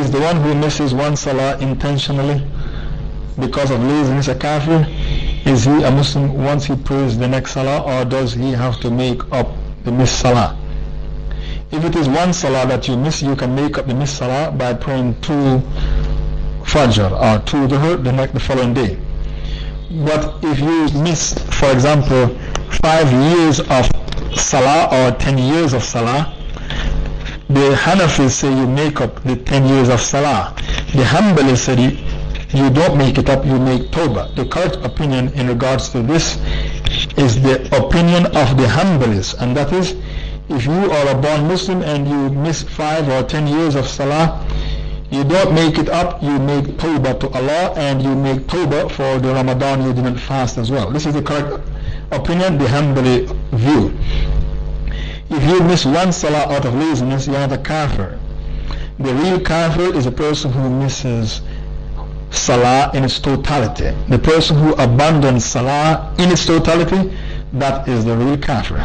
Is the one who misses one salah intentionally because of laziness a kafir? Is he a Muslim once he prays the next salah or does he have to make up the missed salah? If it is one salah that you miss, you can make up the missed salah by praying two Fajr or two Dhuhr the, next, the following day. But if you miss, for example, five years of salah or ten years of salah, the Hanafis say you make up the ten years of salah. The Hanbalis say you, don't make it up, you make tawbah. The correct opinion in regards to this is the opinion of the Hanbalis, and that is if you are a born Muslim and you miss five or ten years of Salah, you don't make it up, you make tawbah to Allah and you make tawbah for the Ramadan you didn't fast as well. This is the correct opinion, the Hanbali view. If you miss one Salah out of laziness, you are the kafir. The real kafir is a person who misses Salah in its totality. The person who abandons Salah in its totality, that is the real kafir.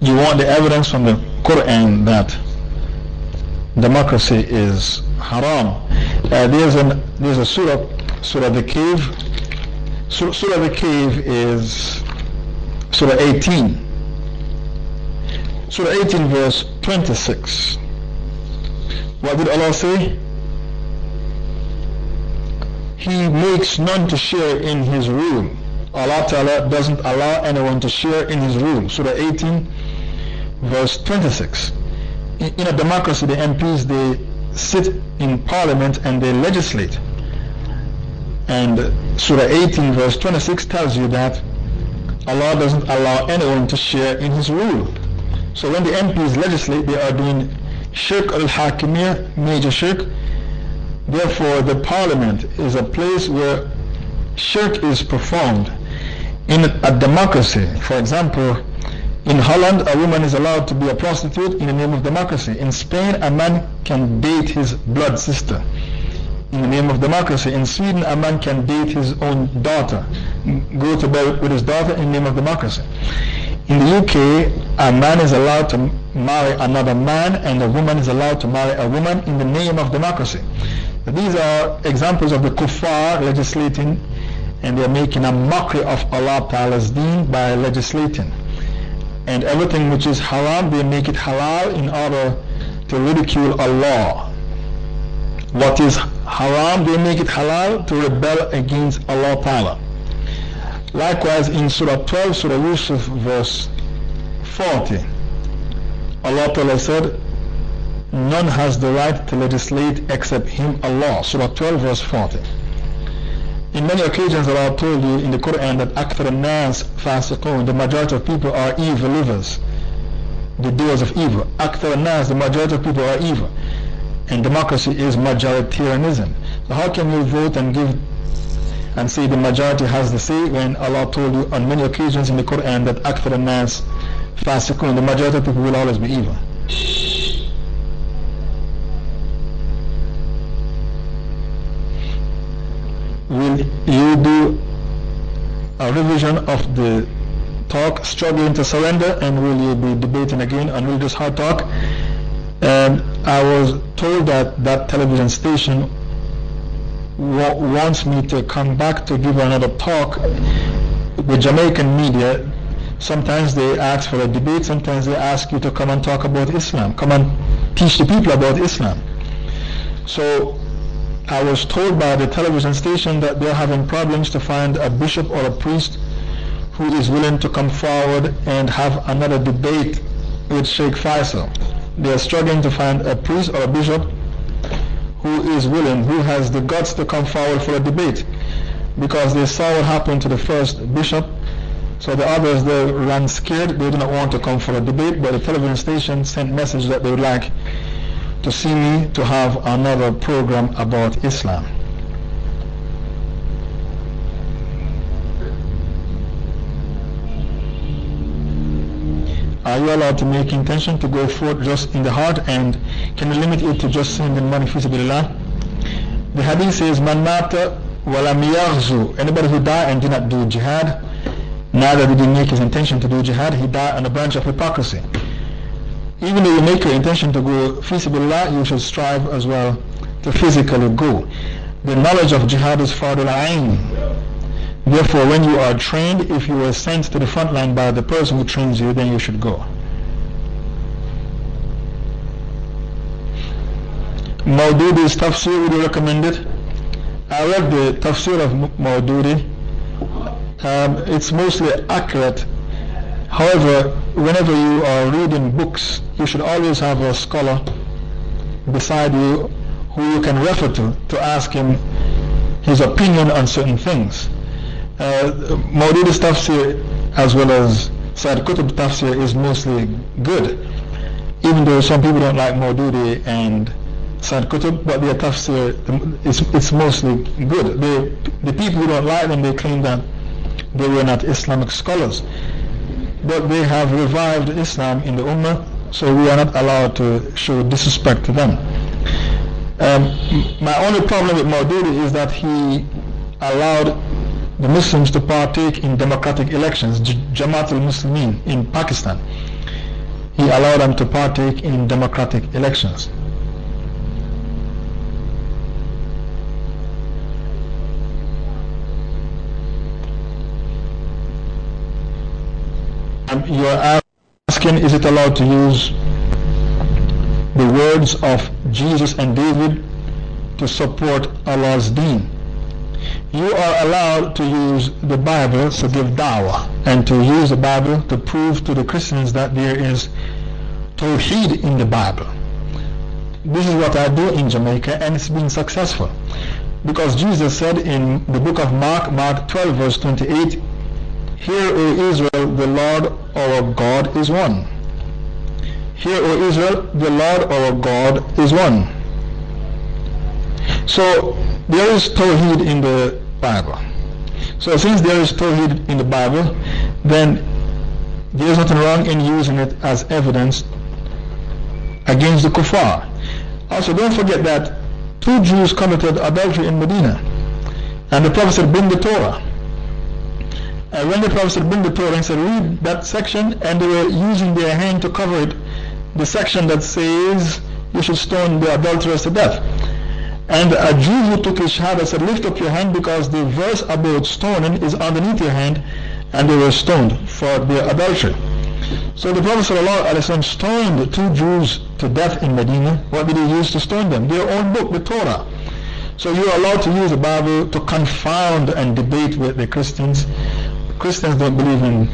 you want the evidence from the Quran that democracy is haram. Uh, there's, an, there's a surah, Surah the Cave. Surah, the Cave is Surah 18. Surah 18 verse 26. What did Allah say? He makes none to share in His rule. Allah Ta'ala doesn't allow anyone to share in His rule. Surah 18 verse 26. In a democracy, the MPs they sit in parliament and they legislate. And Surah 18 verse 26 tells you that Allah doesn't allow anyone to share in His rule. So when the MPs legislate, they are doing shirk al-hakimiyah, major shirk. Therefore, the parliament is a place where shirk is performed. In a democracy, for example, in Holland, a woman is allowed to be a prostitute in the name of democracy. In Spain, a man can date his blood sister in the name of democracy. In Sweden, a man can date his own daughter, go to bed with his daughter in the name of democracy. In the UK, a man is allowed to marry another man and a woman is allowed to marry a woman in the name of democracy. These are examples of the kuffar legislating and they're making a mockery of Allah Ta'ala's deen by legislating. And everything which is haram, they make it halal in order to ridicule Allah. What is haram, they make it halal to rebel against Allah Ta'ala. Likewise in Surah 12, Surah Yusuf, verse 40, Allah Ta'ala said, None has the right to legislate except Him, Allah. Surah 12, verse 40. In many occasions Allah told you in the Quran that Akthar nas fasiqun, the majority of people are evil livers, the doers of evil. Akthar nas, the majority of people are evil. And democracy is majoritarianism. So how can you vote and give and say the majority has the say when Allah told you on many occasions in the Quran that Akthar nas fasiqun, the majority of people will always be evil. will you do a revision of the talk struggling to surrender and will you be debating again on religious hard talk and I was told that that television station wants me to come back to give another talk with Jamaican media sometimes they ask for a debate sometimes they ask you to come and talk about Islam come and teach the people about Islam so I was told by the television station that they're having problems to find a bishop or a priest who is willing to come forward and have another debate with Sheikh Faisal. They're struggling to find a priest or a bishop who is willing, who has the guts to come forward for a debate. Because they saw what happened to the first bishop. So the others, they ran scared. They did not want to come for a debate, but the television station sent message that they would like to see me to have another program about Islam. Are you allowed to make intention to go forth just in the heart and can you limit it to just sending money Allah? The hadith says, Man mata walam yaghzu. Anybody who died and did not do jihad, neither did he make his intention to do jihad, he died on a branch of hypocrisy even though you make your intention to go fi sabilillah, you should strive as well to physically go. The knowledge of jihad is fardul ayn. Therefore, when you are trained, if you were sent to the front line by the person who trains you, then you should go. Mawdudi's tafsir, would you recommend it? I read the tafsir of Mawdudi. Um, it's mostly accurate However, whenever you are reading books, you should always have a scholar beside you who you can refer to to ask him his opinion on certain things. Uh, Mawdudi's tafsir as well as Said Qutb tafsir is mostly good. Even though some people don't like Maududi and Said Qutb, but their tafsir is it's mostly good. They, the people who don't like them, they claim that they were not Islamic scholars but they have revived Islam in the Ummah, so we are not allowed to show disrespect to them. Um, my only problem with Maududi is that he allowed the Muslims to partake in democratic elections, Jamaat al-Muslimin in Pakistan. He allowed them to partake in democratic elections. Um, you are asking is it allowed to use the words of Jesus and David to support Allah's deen. You are allowed to use the Bible to give dawah and to use the Bible to prove to the Christians that there is Tawheed in the Bible. This is what I do in Jamaica and it's been successful. Because Jesus said in the book of Mark, Mark 12 verse 28, Hear, O Israel, the Lord our God is one. Hear, O Israel, the Lord our God is one. So there is Tawheed in the Bible. So since there is Tawheed in the Bible, then there is nothing wrong in using it as evidence against the kuffar. Also, don't forget that two Jews committed adultery in Medina, and the Prophet said, "Bring the Torah." uh, when the Prophet said, bring the Torah and said, read that section, and they were using their hand to cover it, the section that says you should stone the adulterers to death. And a Jew who took his shahada said, lift up your hand because the verse about stoning is underneath your hand and they were stoned for their adultery. So the Prophet ﷺ stoned two Jews to death in Medina. What did he use to stone them? Their own book, the Torah. So you are allowed to use the Bible to confound and debate with the Christians. Christians don't believe in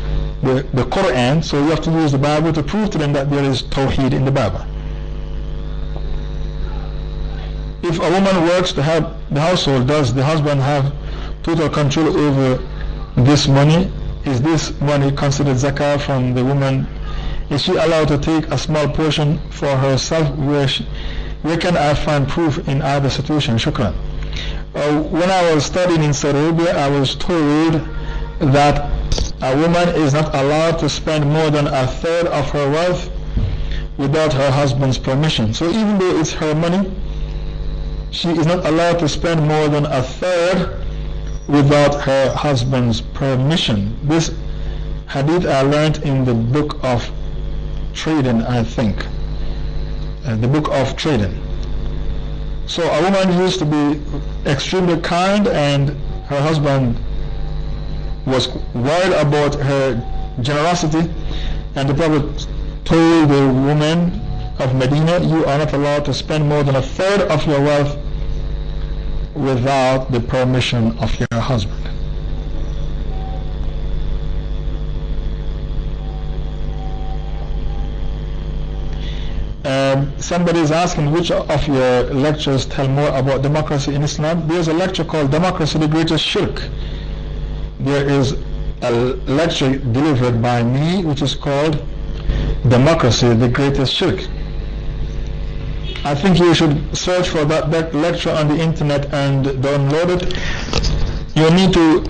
the, the Quran, so you have to use the Bible to prove to them that there is Tawheed in the Bible. If a woman works to help the household, does the husband have total control over this money? Is this money considered zakah from the woman? Is she allowed to take a small portion for herself? Where, she, where can I find proof in either situation? Shukran. Uh, when I was studying in Saudi Arabia, I was told that a woman is not allowed to spend more than a third of her wealth without her husband's permission. So even though it's her money, she is not allowed to spend more than a third without her husband's permission. This hadith I learned in the book of trading, I think. Uh, the book of trading. So a woman used to be extremely kind and her husband was worried about her generosity and the Prophet told the woman of Medina, you are not allowed to spend more than a third of your wealth without the permission of your husband. Um, somebody is asking which of your lectures tell more about democracy in Islam. There's a lecture called Democracy the Greatest Shirk. There is a lecture delivered by me which is called Democracy the Greatest Shirk. I think you should search for that, that lecture on the internet and download it. You need to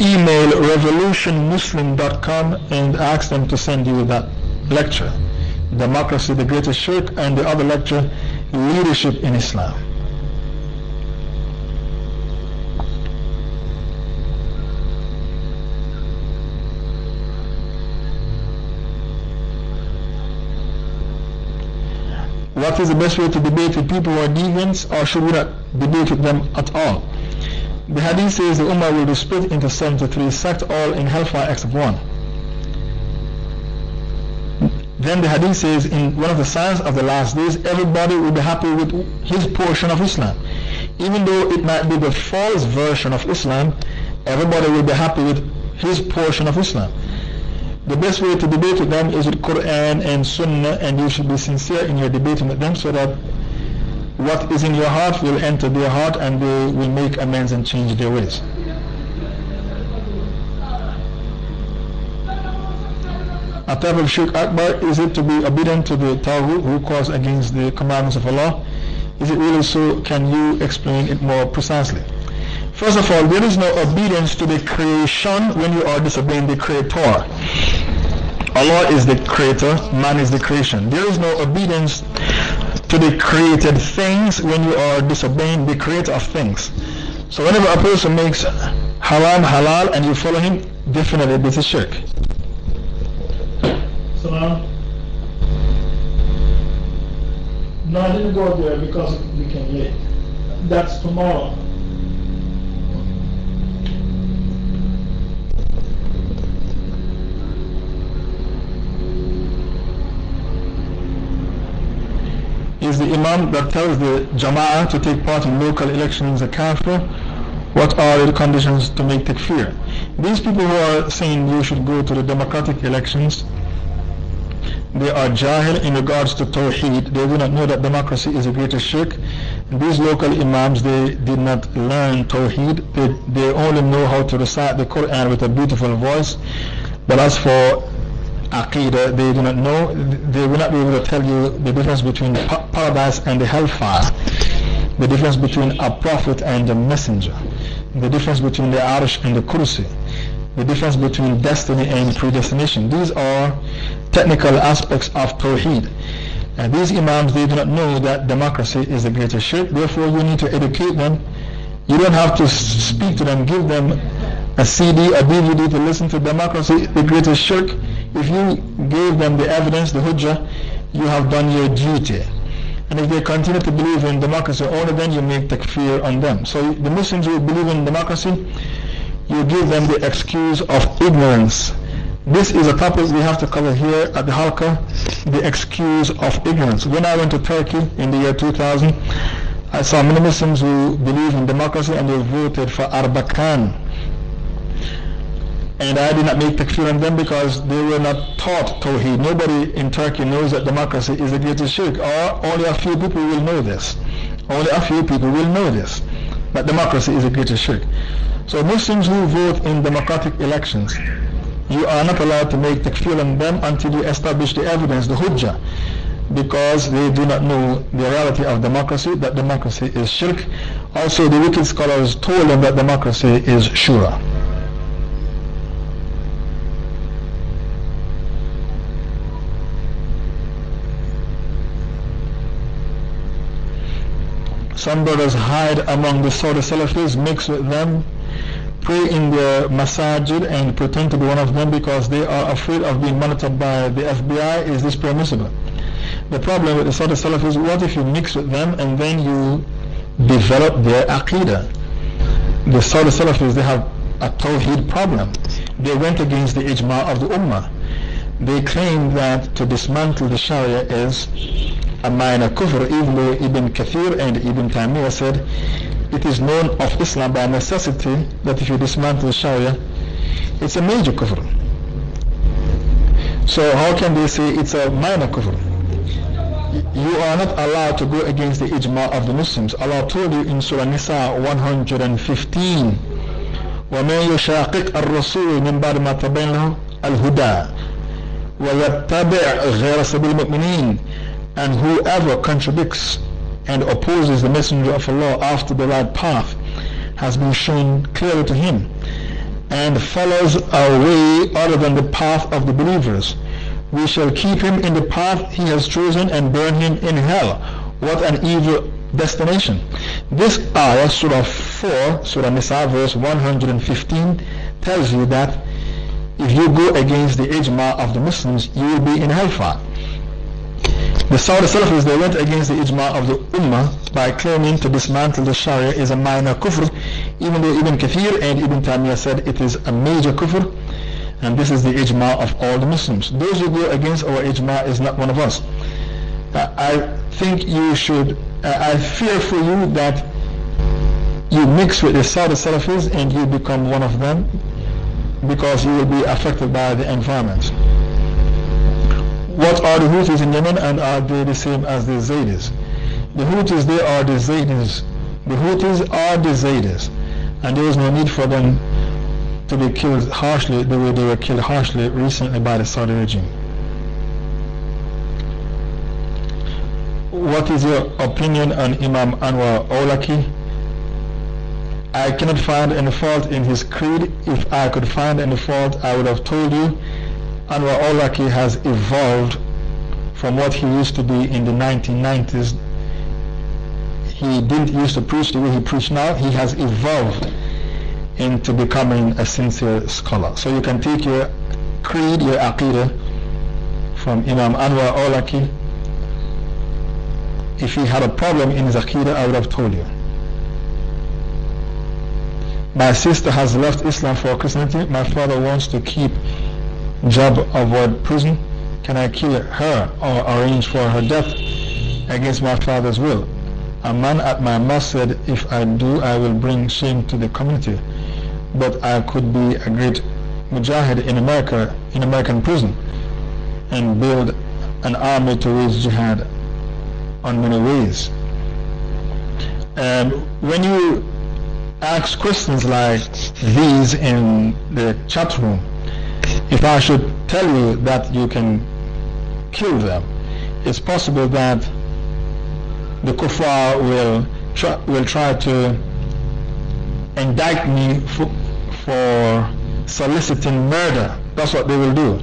email revolutionmuslim.com and ask them to send you that lecture. Democracy, the Greatest Shirk, and the other lecture, Leadership in Islam. What is the best way to debate with people who are deviants or should we not debate with them at all? The hadith says the Ummah will be split into 73 sects all in hellfire except one. Then the hadith says in one of the signs of the last days everybody will be happy with his portion of Islam. Even though it might be the false version of Islam, everybody will be happy with his portion of Islam the best way to debate with them is with Quran and Sunnah and you should be sincere in your debating with them so that what is in your heart will enter their heart and they will make amends and change their ways. A type of shirk akbar, is it to be obedient to the Tawhid who calls against the commandments of Allah? Is it really so? Can you explain it more precisely? First of all, there is no obedience to the creation when you are disobeying the Creator. Allah is the creator, man is the creation. There is no obedience to the created things when you are disobeying the creator of things. So whenever a person makes haram halal and you follow him, definitely this is shirk. Salam. Uh, no, I didn't go there because it became late. That's tomorrow. Is the Imam that tells the Jama'ah to take part in local elections a kafir? What are the conditions to make takfir? These people who are saying you should go to the democratic elections, they are jahil in regards to Tawheed. They do not know that democracy is a greater shirk. These local Imams, they did not learn Tawheed. They, they only know how to recite the Quran with a beautiful voice. But as for Aqidah, they do not know, they will not be able to tell you the difference between paradise and the hellfire, the difference between a prophet and a messenger, the difference between the Arsh and the Kursi, the difference between destiny and predestination. These are technical aspects of Tawheed. And these Imams, they do not know that democracy is the greatest shirk. Therefore, you need to educate them. You don't have to speak to them, give them a CD, a DVD to listen to democracy, the greatest shirk. If you gave them the evidence, the hujjah, you have done your duty. And if they continue to believe in democracy, only then you make takfir on them. So the Muslims who believe in democracy, you give them the excuse of ignorance. This is a topic we have to cover here at the Halqa, the excuse of ignorance. When I went to Turkey in the year 2000, I saw many Muslims who believe in democracy and they voted for Erbakan and I did not make takfir on them because they were not taught Tawheed. Nobody in Turkey knows that democracy is the greatest shirk, or only a few people will know this. Only a few people will know this, that democracy is the greatest shirk. So Muslims who vote in democratic elections, you are not allowed to make takfir on them until you establish the evidence, the hujjah, because they do not know the reality of democracy, that democracy is shirk. Also, the wicked scholars told them that democracy is shura. Some brothers hide among the Saudi Salafis, mix with them, pray in their masajid and pretend to be one of them because they are afraid of being monitored by the FBI. Is this permissible? The problem with the Saudi Salafis, what if you mix with them and then you develop their aqidah? The Saudi Salafis, they have a tawheed problem. They went against the ijma of the ummah. They claim that to dismantle the Sharia is a minor kufr, even though Ibn Kathir and Ibn Taymiyyah said it is known of Islam by necessity that if you dismantle Sharia, it's a major kufr. So how can they say it's a minor kufr? You are not allowed to go against the ijma of the Muslims. Allah told you in Surah Nisa 115 ومن يشاقق الرسول من بعد ما تبين له الهدى ويتبع غير سبيل المؤمنين and whoever contradicts and opposes the messenger of Allah after the right path has been shown clearly to him and follows a way other than the path of the believers. We shall keep him in the path he has chosen and burn him in hell. What an evil destination. This ayah, Surah 4, Surah Nisa, verse 115, tells you that if you go against the ijma of the Muslims, you will be in hellfire. The Saudi Salafis, they went against the ijma of the Ummah by claiming to dismantle the Sharia is a minor kufr, even though Ibn Kathir and Ibn Taymiyyah said it is a major kufr, and this is the ijma of all the Muslims. Those who go against our ijma is not one of us. Uh, I think you should, uh, I fear for you that you mix with the Saudi Salafis and you become one of them because you will be affected by the environment. What are the Houthis in Yemen and are they the same as the Zaydis? The Houthis, they are the Zaydis. The Houthis are the Zaydis. And there is no need for them to be killed harshly the way they were killed harshly recently by the Saudi regime. What is your opinion on Imam Anwar Awlaki? I cannot find any fault in his creed. If I could find any fault, I would have told you Anwar Awlaki has evolved from what he used to be in the 1990s. He didn't used to preach the way he preached now. He has evolved into becoming a sincere scholar. So you can take your creed, your aqidah from Imam Anwar Awlaki. If he had a problem in his aqidah, I would have told you. My sister has left Islam for Christianity. My father wants to keep job avoid prison? Can I kill her or arrange for her death against my father's will? A man at my mosque said, if I do, I will bring shame to the community. But I could be a great mujahid in America, in American prison, and build an army to wage jihad on many ways. And when you ask questions like these in the chat room, if I should tell you that you can kill them, it's possible that the kuffar will try, will try to indict me for, for soliciting murder. That's what they will do.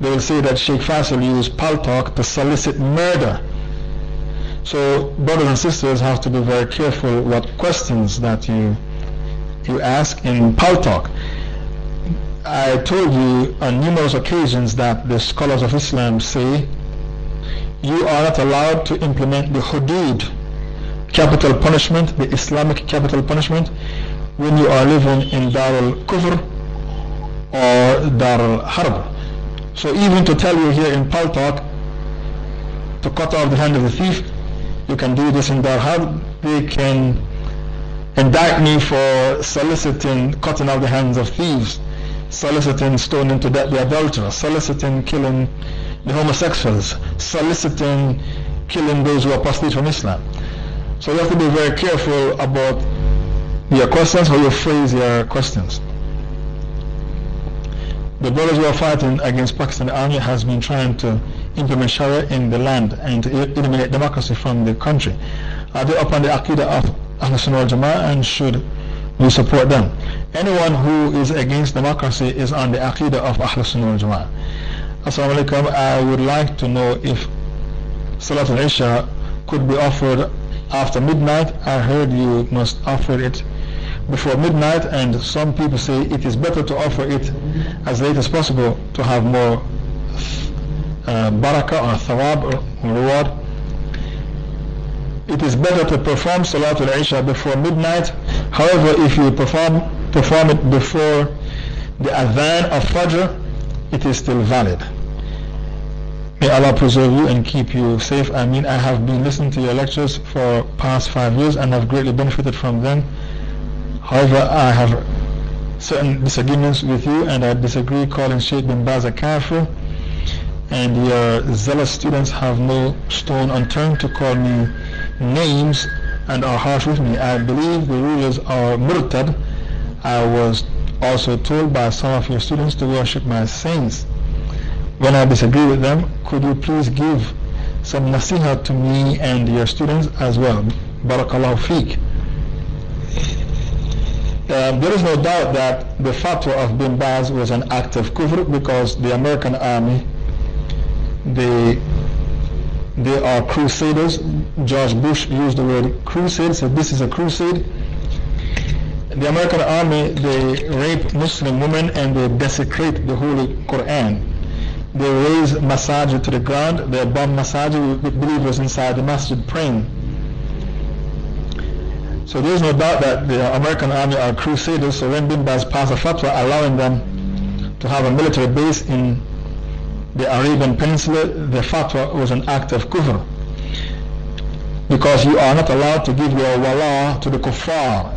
They will say that Sheikh Faisal used Paltalk to solicit murder. So brothers and sisters have to be very careful what questions that you you ask in Paltalk. I told you on numerous occasions that the scholars of Islam say you are not allowed to implement the hudud, capital punishment, the Islamic capital punishment, when you are living in Darul Kufr or Darul Harb. So even to tell you here in Paltalk to cut off the hand of the thief, you can do this in Darul Harb. They can indict me for soliciting cutting off the hands of thieves, soliciting stoning to death the adulterers, soliciting killing the homosexuals, soliciting killing those who are apostate from Islam. So you have to be very careful about your questions, how you phrase your questions. The brothers who are fighting against Pakistan army has been trying to implement Sharia in the land and to eliminate democracy from the country. Are they upon the Aqidah of Ahl Sunnah wal Jama'ah and should we support them? Anyone who is against democracy is on the Aqidah of Ahl Sunnah wal Jama'ah. Assalamu alaikum. I would like to know if Salatul Isha could be offered after midnight. I heard you must offer it before midnight and some people say it is better to offer it as late as possible to have more uh, barakah or thawab or reward. It is better to perform Salatul Isha before midnight. However, if you perform, perform it before the adhan of Fajr, it is still valid. May Allah preserve you and keep you safe. I mean, I have been listening to your lectures for past five years and have greatly benefited from them. However, I have certain disagreements with you and I disagree calling Sheikh bin Baz a kafir and your zealous students have no stone unturned to call me names and are harsh with me. I believe the rulers are murtad. I was also told by some of your students to worship my saints. When I disagree with them, could you please give some nasiha to me and your students as well? Barakallahu feek. Um, there is no doubt that the fatwa of Bin Baz was an act of kufr because the American army, they, they are crusaders. George Bush used the word crusade, said this is a crusade. The American army, they rape Muslim women and they desecrate the Holy Quran. They raise masajid to the ground, they bomb masajid with believers inside the masjid praying. So there is no doubt that the American army are crusaders. So when Bin Baz passed a fatwa allowing them to have a military base in the Arabian Peninsula, the fatwa was an act of kufr. Because you are not allowed to give your wala to the kuffar.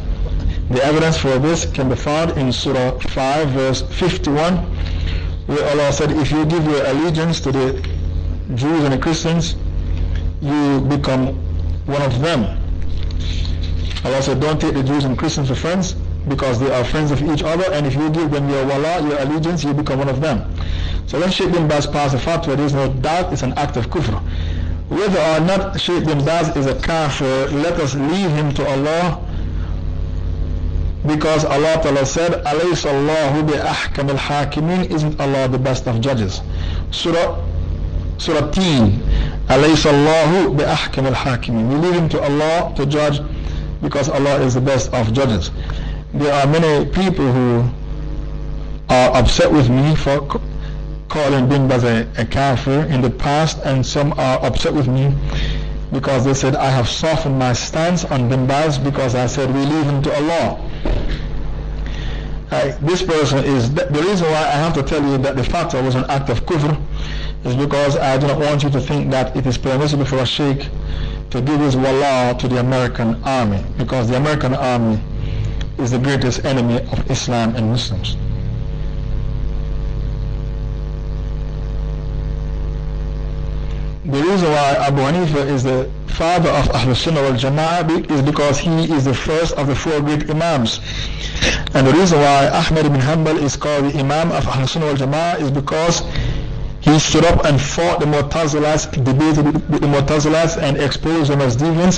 The evidence for this can be found in Surah 5 verse 51 where Allah said if you give your allegiance to the Jews and the Christians you become one of them. Allah said, don't take the Jews and Christians for friends because they are friends of each other and if you give them your wala, your allegiance, you become one of them. So when Sheikh bin Baz passed a fatwa, there is no doubt it's an act of kufr. Whether or not Sheikh bin Baz is a kafir, let us leave him to Allah because Allah Ta'ala said, أَلَيْسَ اللَّهُ بِأَحْكَمِ الْحَاكِمِينَ Isn't Allah the best of judges? Surah, Surah Teen, أَلَيْسَ اللَّهُ بِأَحْكَمِ الْحَاكِمِينَ We leave him to Allah to judge because Allah is the best of judges. There are many people who are upset with me for calling Bin Baz a, a kafir in the past and some are upset with me because they said I have softened my stance on Bin Baz because I said we leave him to Allah. This person is, the, the reason why I have to tell you that the fatwa was an act of kufr is because I do not want you to think that it is permissible for a sheikh to give his wala to the American army because the American army is the greatest enemy of Islam and Muslims. The reason why Abu Hanifa is the father of Ahlul Sunnah wal Jama'ah is because he is the first of the four great Imams. And the reason why Ahmed ibn Hanbal is called the Imam of Ahlul Sunnah wal Jama'ah is because he stood up and fought the Mu'tazilas, debated with the Mu'tazilas and exposed them as deviants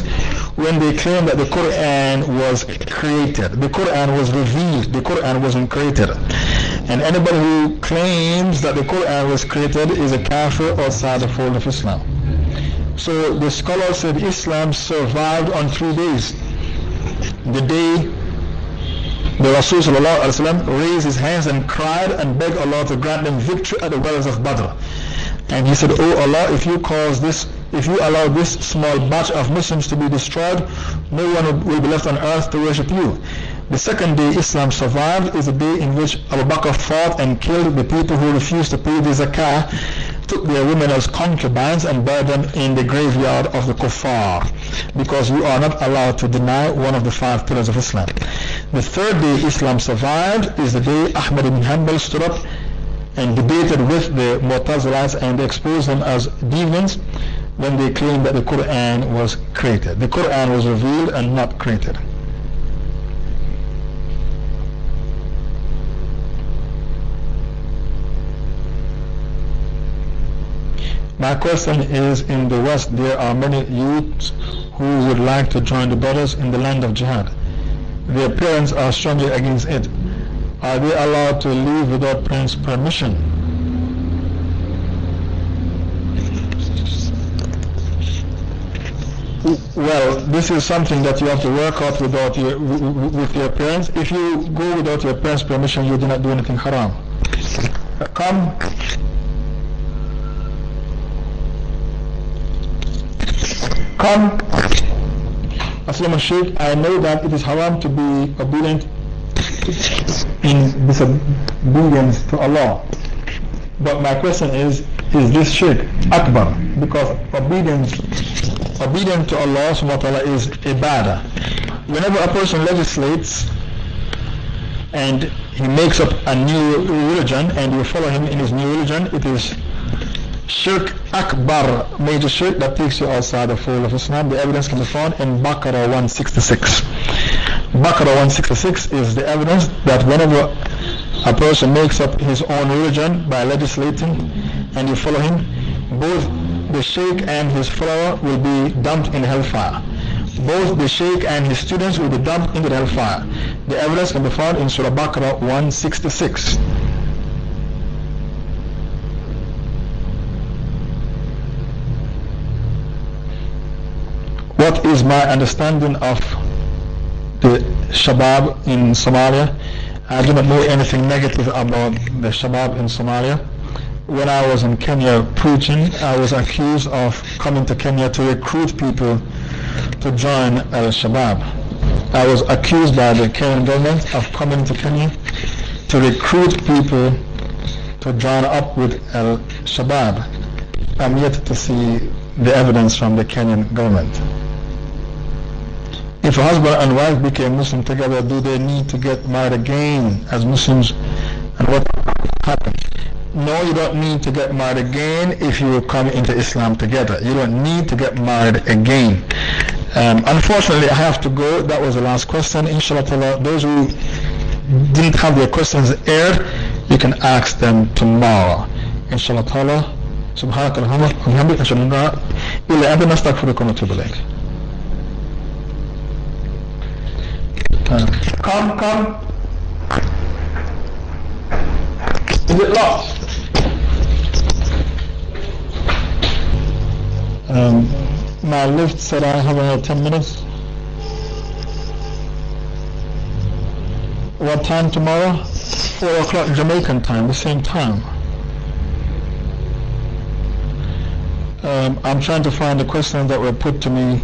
when they claimed that the Quran was created. The Quran was revealed. The Quran wasn't created. And anybody who claims that the Quran was created is a kafir outside the fold of Islam. So the scholar said Islam survived on three days. The day the Rasul raised his hands and cried and begged Allah to grant them victory at the wells of Badr. And he said, Oh Allah, if you cause this if you allow this small batch of Muslims to be destroyed, no one will be left on earth to worship you. The second day Islam survived is the day in which Abu Bakr fought and killed the people who refused to pay the zakah, took their women as concubines and buried them in the graveyard of the kuffar because you are not allowed to deny one of the five pillars of Islam. The third day Islam survived is the day Ahmad ibn Hanbal stood up and debated with the Mu'tazilites and exposed them as demons when they claimed that the Quran was created. The Quran was revealed and not created. My question is in the West there are many youths who would like to join the brothers in the land of jihad. Their parents are strongly against it. Are they allowed to leave without parents' permission? Well, this is something that you have to work out without your, with your parents. If you go without your parents' permission, you do not do anything haram. Come. Come, Aslam Sheikh, I know that it is haram to be obedient in disobedience to Allah. But my question is, is this shirk akbar? Because obedience, obedience to Allah subhanahu wa ta'ala is ibadah. Whenever a person legislates and he makes up a new religion and you follow him in his new religion, it is Shirk Akbar, major shirk that takes you outside the fold of Islam. The evidence can be found in Baqarah 166. Baqarah 166 is the evidence that whenever a person makes up his own religion by legislating and you follow him, both the sheikh and his follower will be dumped in hellfire. Both the sheikh and his students will be dumped into the hellfire. The evidence can be found in Surah Baqarah 166. What is my understanding of the Shabab in Somalia. I do not know anything negative about the Shabab in Somalia. When I was in Kenya preaching, I was accused of coming to Kenya to recruit people to join Al Shabab. I was accused by the Kenyan government of coming to Kenya to recruit people to join up with Al Shabab. I'm yet to see the evidence from the Kenyan government. If a husband and wife became Muslim together, do they need to get married again as Muslims? And what happens? No, you don't need to get married again if you come into Islam together. You don't need to get married again. Um, unfortunately, I have to go. That was the last question. Inshallah, those who didn't have their questions aired, you can ask them tomorrow. Inshallah ta'ala. سبحانك اللهم وبحمدك أشهد أن لا إله إلا أنت نستغفرك ونتوب إليك Come, come. Is it lost? Um, my lift said I have another 10 minutes. What time tomorrow? 4 o'clock Jamaican time, the same time. Um, I'm trying to find the questions that were put to me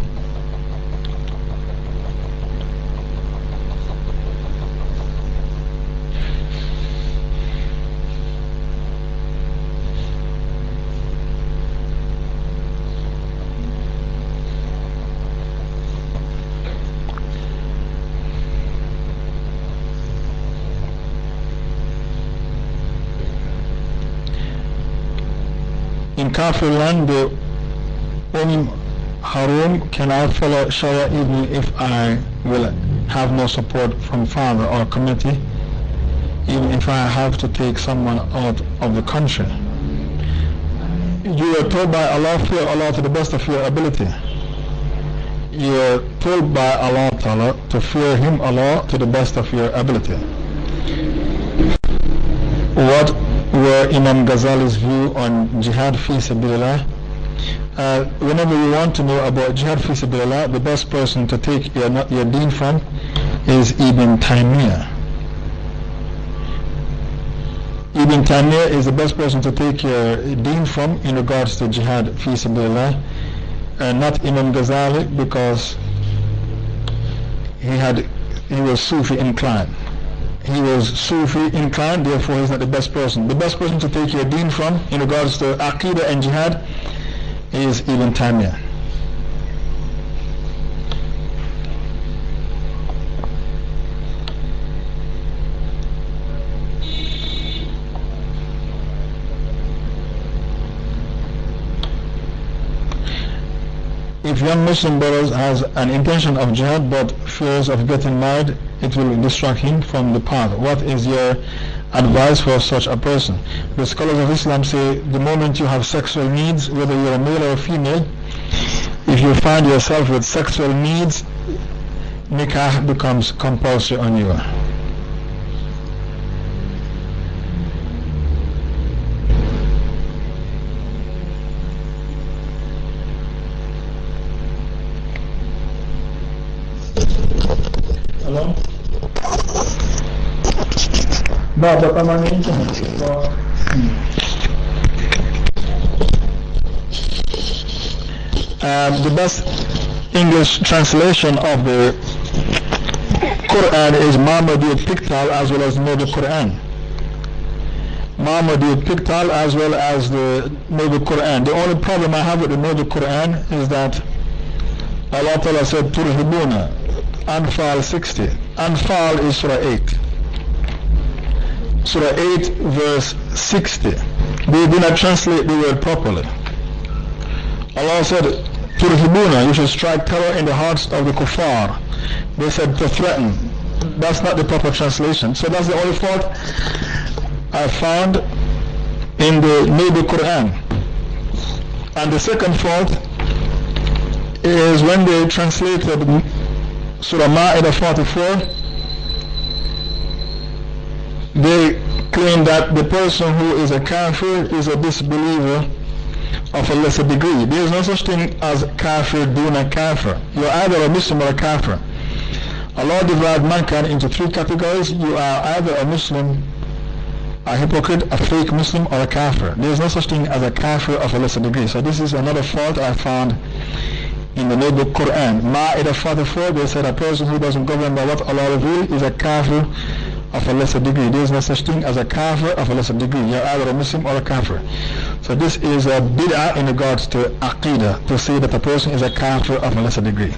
kafir land, the Umm Harum, can I follow Sharia even if I will have no support from father or community, even if I have to take someone out of the country? You are told by Allah, fear Allah to the best of your ability. You are told by Allah Ta'ala to fear Him, Allah, to the best of your ability. What were Imam Ghazali's view on jihad fi sabilillah. Uh, whenever you want to know about jihad fi sabilillah, the best person to take your, your deen from is Ibn Taymiyyah. Ibn Taymiyyah is the best person to take your deen from in regards to jihad fi sabilillah. and not Imam Ghazali because he had he was Sufi inclined. He was Sufi inclined, therefore he's not the best person. The best person to take your deen from in regards to Aqidah and Jihad is Ibn Taymiyyah. if young Muslim brothers has an intention of jihad but fears of getting married, it will distract him from the path. What is your advice for such a person? The scholars of Islam say the moment you have sexual needs, whether you're a male or a female, if you find yourself with sexual needs, nikah becomes compulsory on you. Um, the best English translation of the Quran is Marmaduke Pickthall as well as Noble Quran. Marmaduke Pickthall as well as the Noble Quran. The only problem I have with the Noble Quran is that Allah Ta'ala said Turhibuna, Anfal 60. Anfal is Surah 8. Surah 8 verse 60. They did not translate the word properly. Allah said, Turhibuna, you should strike terror in the hearts of the kuffar. They said to threaten. That's not the proper translation. So that's the only fault I found in the Noble Quran. And the second fault is when they translated Surah Ma'idah 44 they claim that the person who is a kafir is a disbeliever of a lesser degree. There is no such thing as kafir duna kafir. You're either a Muslim or a kafir. Allah divided mankind into three categories. You are either a Muslim, a hypocrite, a fake Muslim, or a kafir. There is no such thing as a kafir of a lesser degree. So this is another fault I found in the noble Quran. Ma'idah 44, they said a person who doesn't govern by what Allah revealed is a kafir of a lesser degree. There is no such thing as a kafir of a lesser degree. You're either a Muslim or a kafir. So this is a bid'ah in regards to aqidah, to say that a person is a kafir of a lesser degree.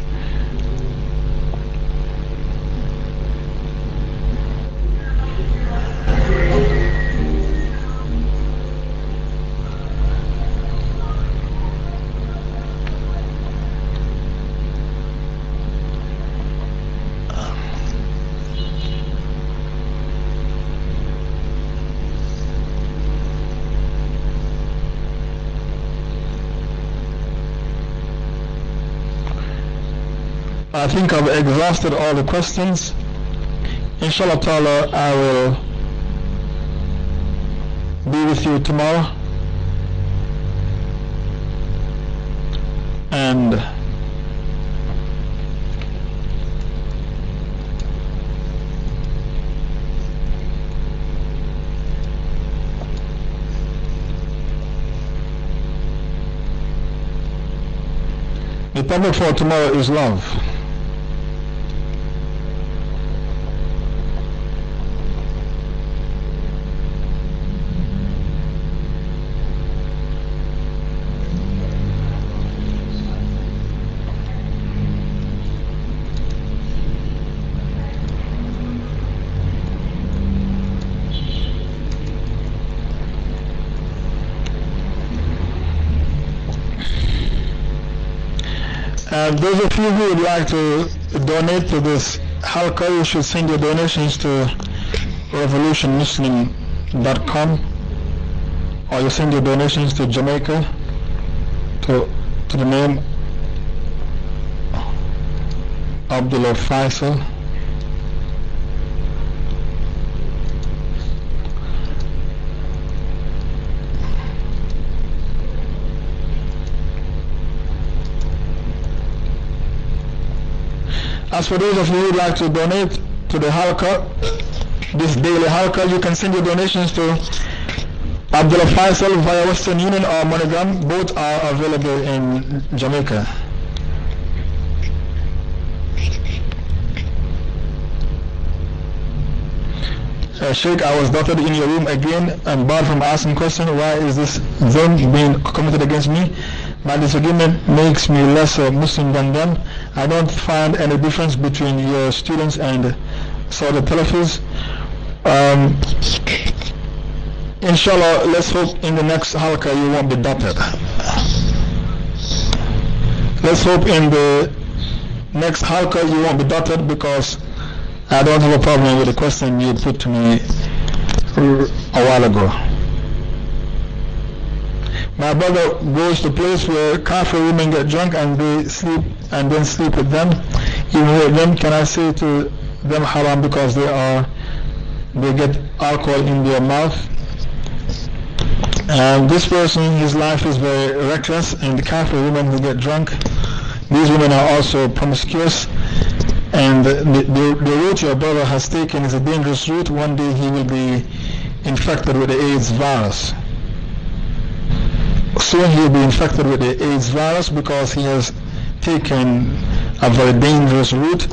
I think I've exhausted all the questions. Inshallah ta'ala, I will be with you tomorrow. And the topic for tomorrow is love. Those of you who would like to donate to this halqa, you should send your donations to revolutionmuslim.com or you send your donations to Jamaica to, to the name Abdullah Faisal. As for those of you who would like to donate to the Halqa, this daily Halqa, you can send your donations to Abdullah Faisal via Western Union or MoneyGram, both are available in Jamaica. Uh, Sheikh, I was doubted in your room again and barred from asking questions. Why is this then being committed against me? My disagreement makes me less a Muslim than them. I don't find any difference between your students and Saudi Salafis. Um, inshallah, let's hope in the next halqa you won't be doubted. Let's hope in the next halqa you won't be doubted because I don't have a problem with the question you put to me a while ago. My brother goes to place where kafir women get drunk and they sleep and then sleep with them. Even with them, can I say to them haram because they are they get alcohol in their mouth? And this person, his life is very reckless, and the kafir women who get drunk, these women are also promiscuous and the, the, the route your brother has taken is a dangerous route. One day he will be infected with the AIDS virus. Soon he will be infected with the AIDS virus because he has taken a very dangerous route.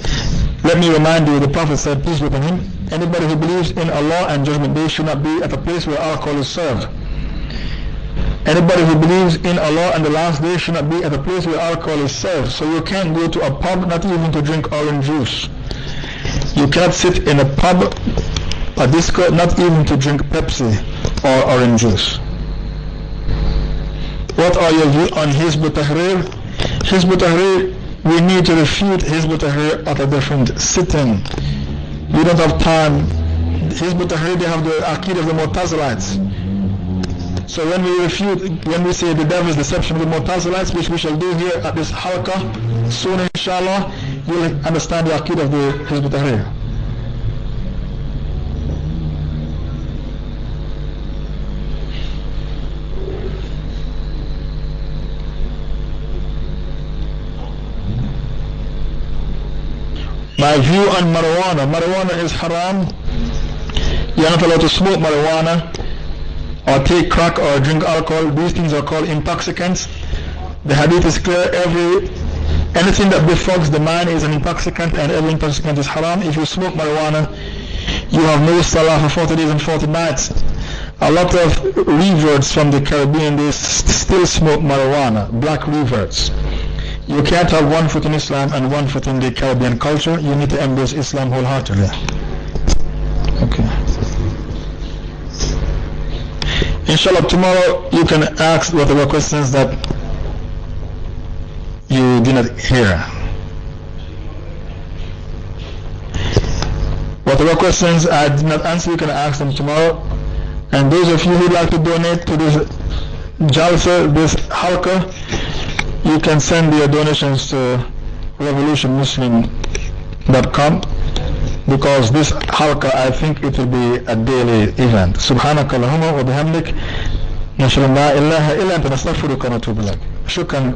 Let me remind you, the Prophet said, peace be upon him, anybody who believes in Allah and Judgment Day should not be at a place where alcohol is served. Anybody who believes in Allah and the last day should not be at a place where alcohol is served. So you can't go to a pub not even to drink orange juice. You cannot sit in a pub, a disco, not even to drink Pepsi or orange juice. What are your views on Hizb ut-Tahrir? Hizb ut-Tahrir, we need to refute Hizb ut-Tahrir at a different sitting. We don't have time. Hizb ut-Tahrir, they have the Aqid of the Mu'tazilites. So when we refute, when we say the devil's deception with Mu'tazilites, which we shall do here at this halqa, soon inshallah, you'll understand the aqid of the Hizb Tahrir. My view on marijuana. Marijuana is haram. You're not allowed to smoke marijuana or take crack or drink alcohol, these things are called intoxicants. The hadith is clear, every anything that befogs the mind is an intoxicant and every intoxicant is haram. If you smoke marijuana, you have no salah for 40 days and 40 nights. A lot of reverts from the Caribbean, they still smoke marijuana, black reverts. You can't have one foot in Islam and one foot in the Caribbean culture. You need to embrace Islam wholeheartedly. Okay. Inshallah, tomorrow you can ask whatever questions that you did not hear. Whatever questions I did not answer, you can ask them tomorrow. And those of you who would like to donate to this Jalsa, this Halqa, you can send your donations to revolutionmuslim.com because this halqa I think it will be a daily event سبحانك اللهم وبحمدك نشهد ان لا اله الا انت نستغفرك ونتوب اليك شكرا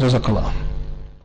جزاك الله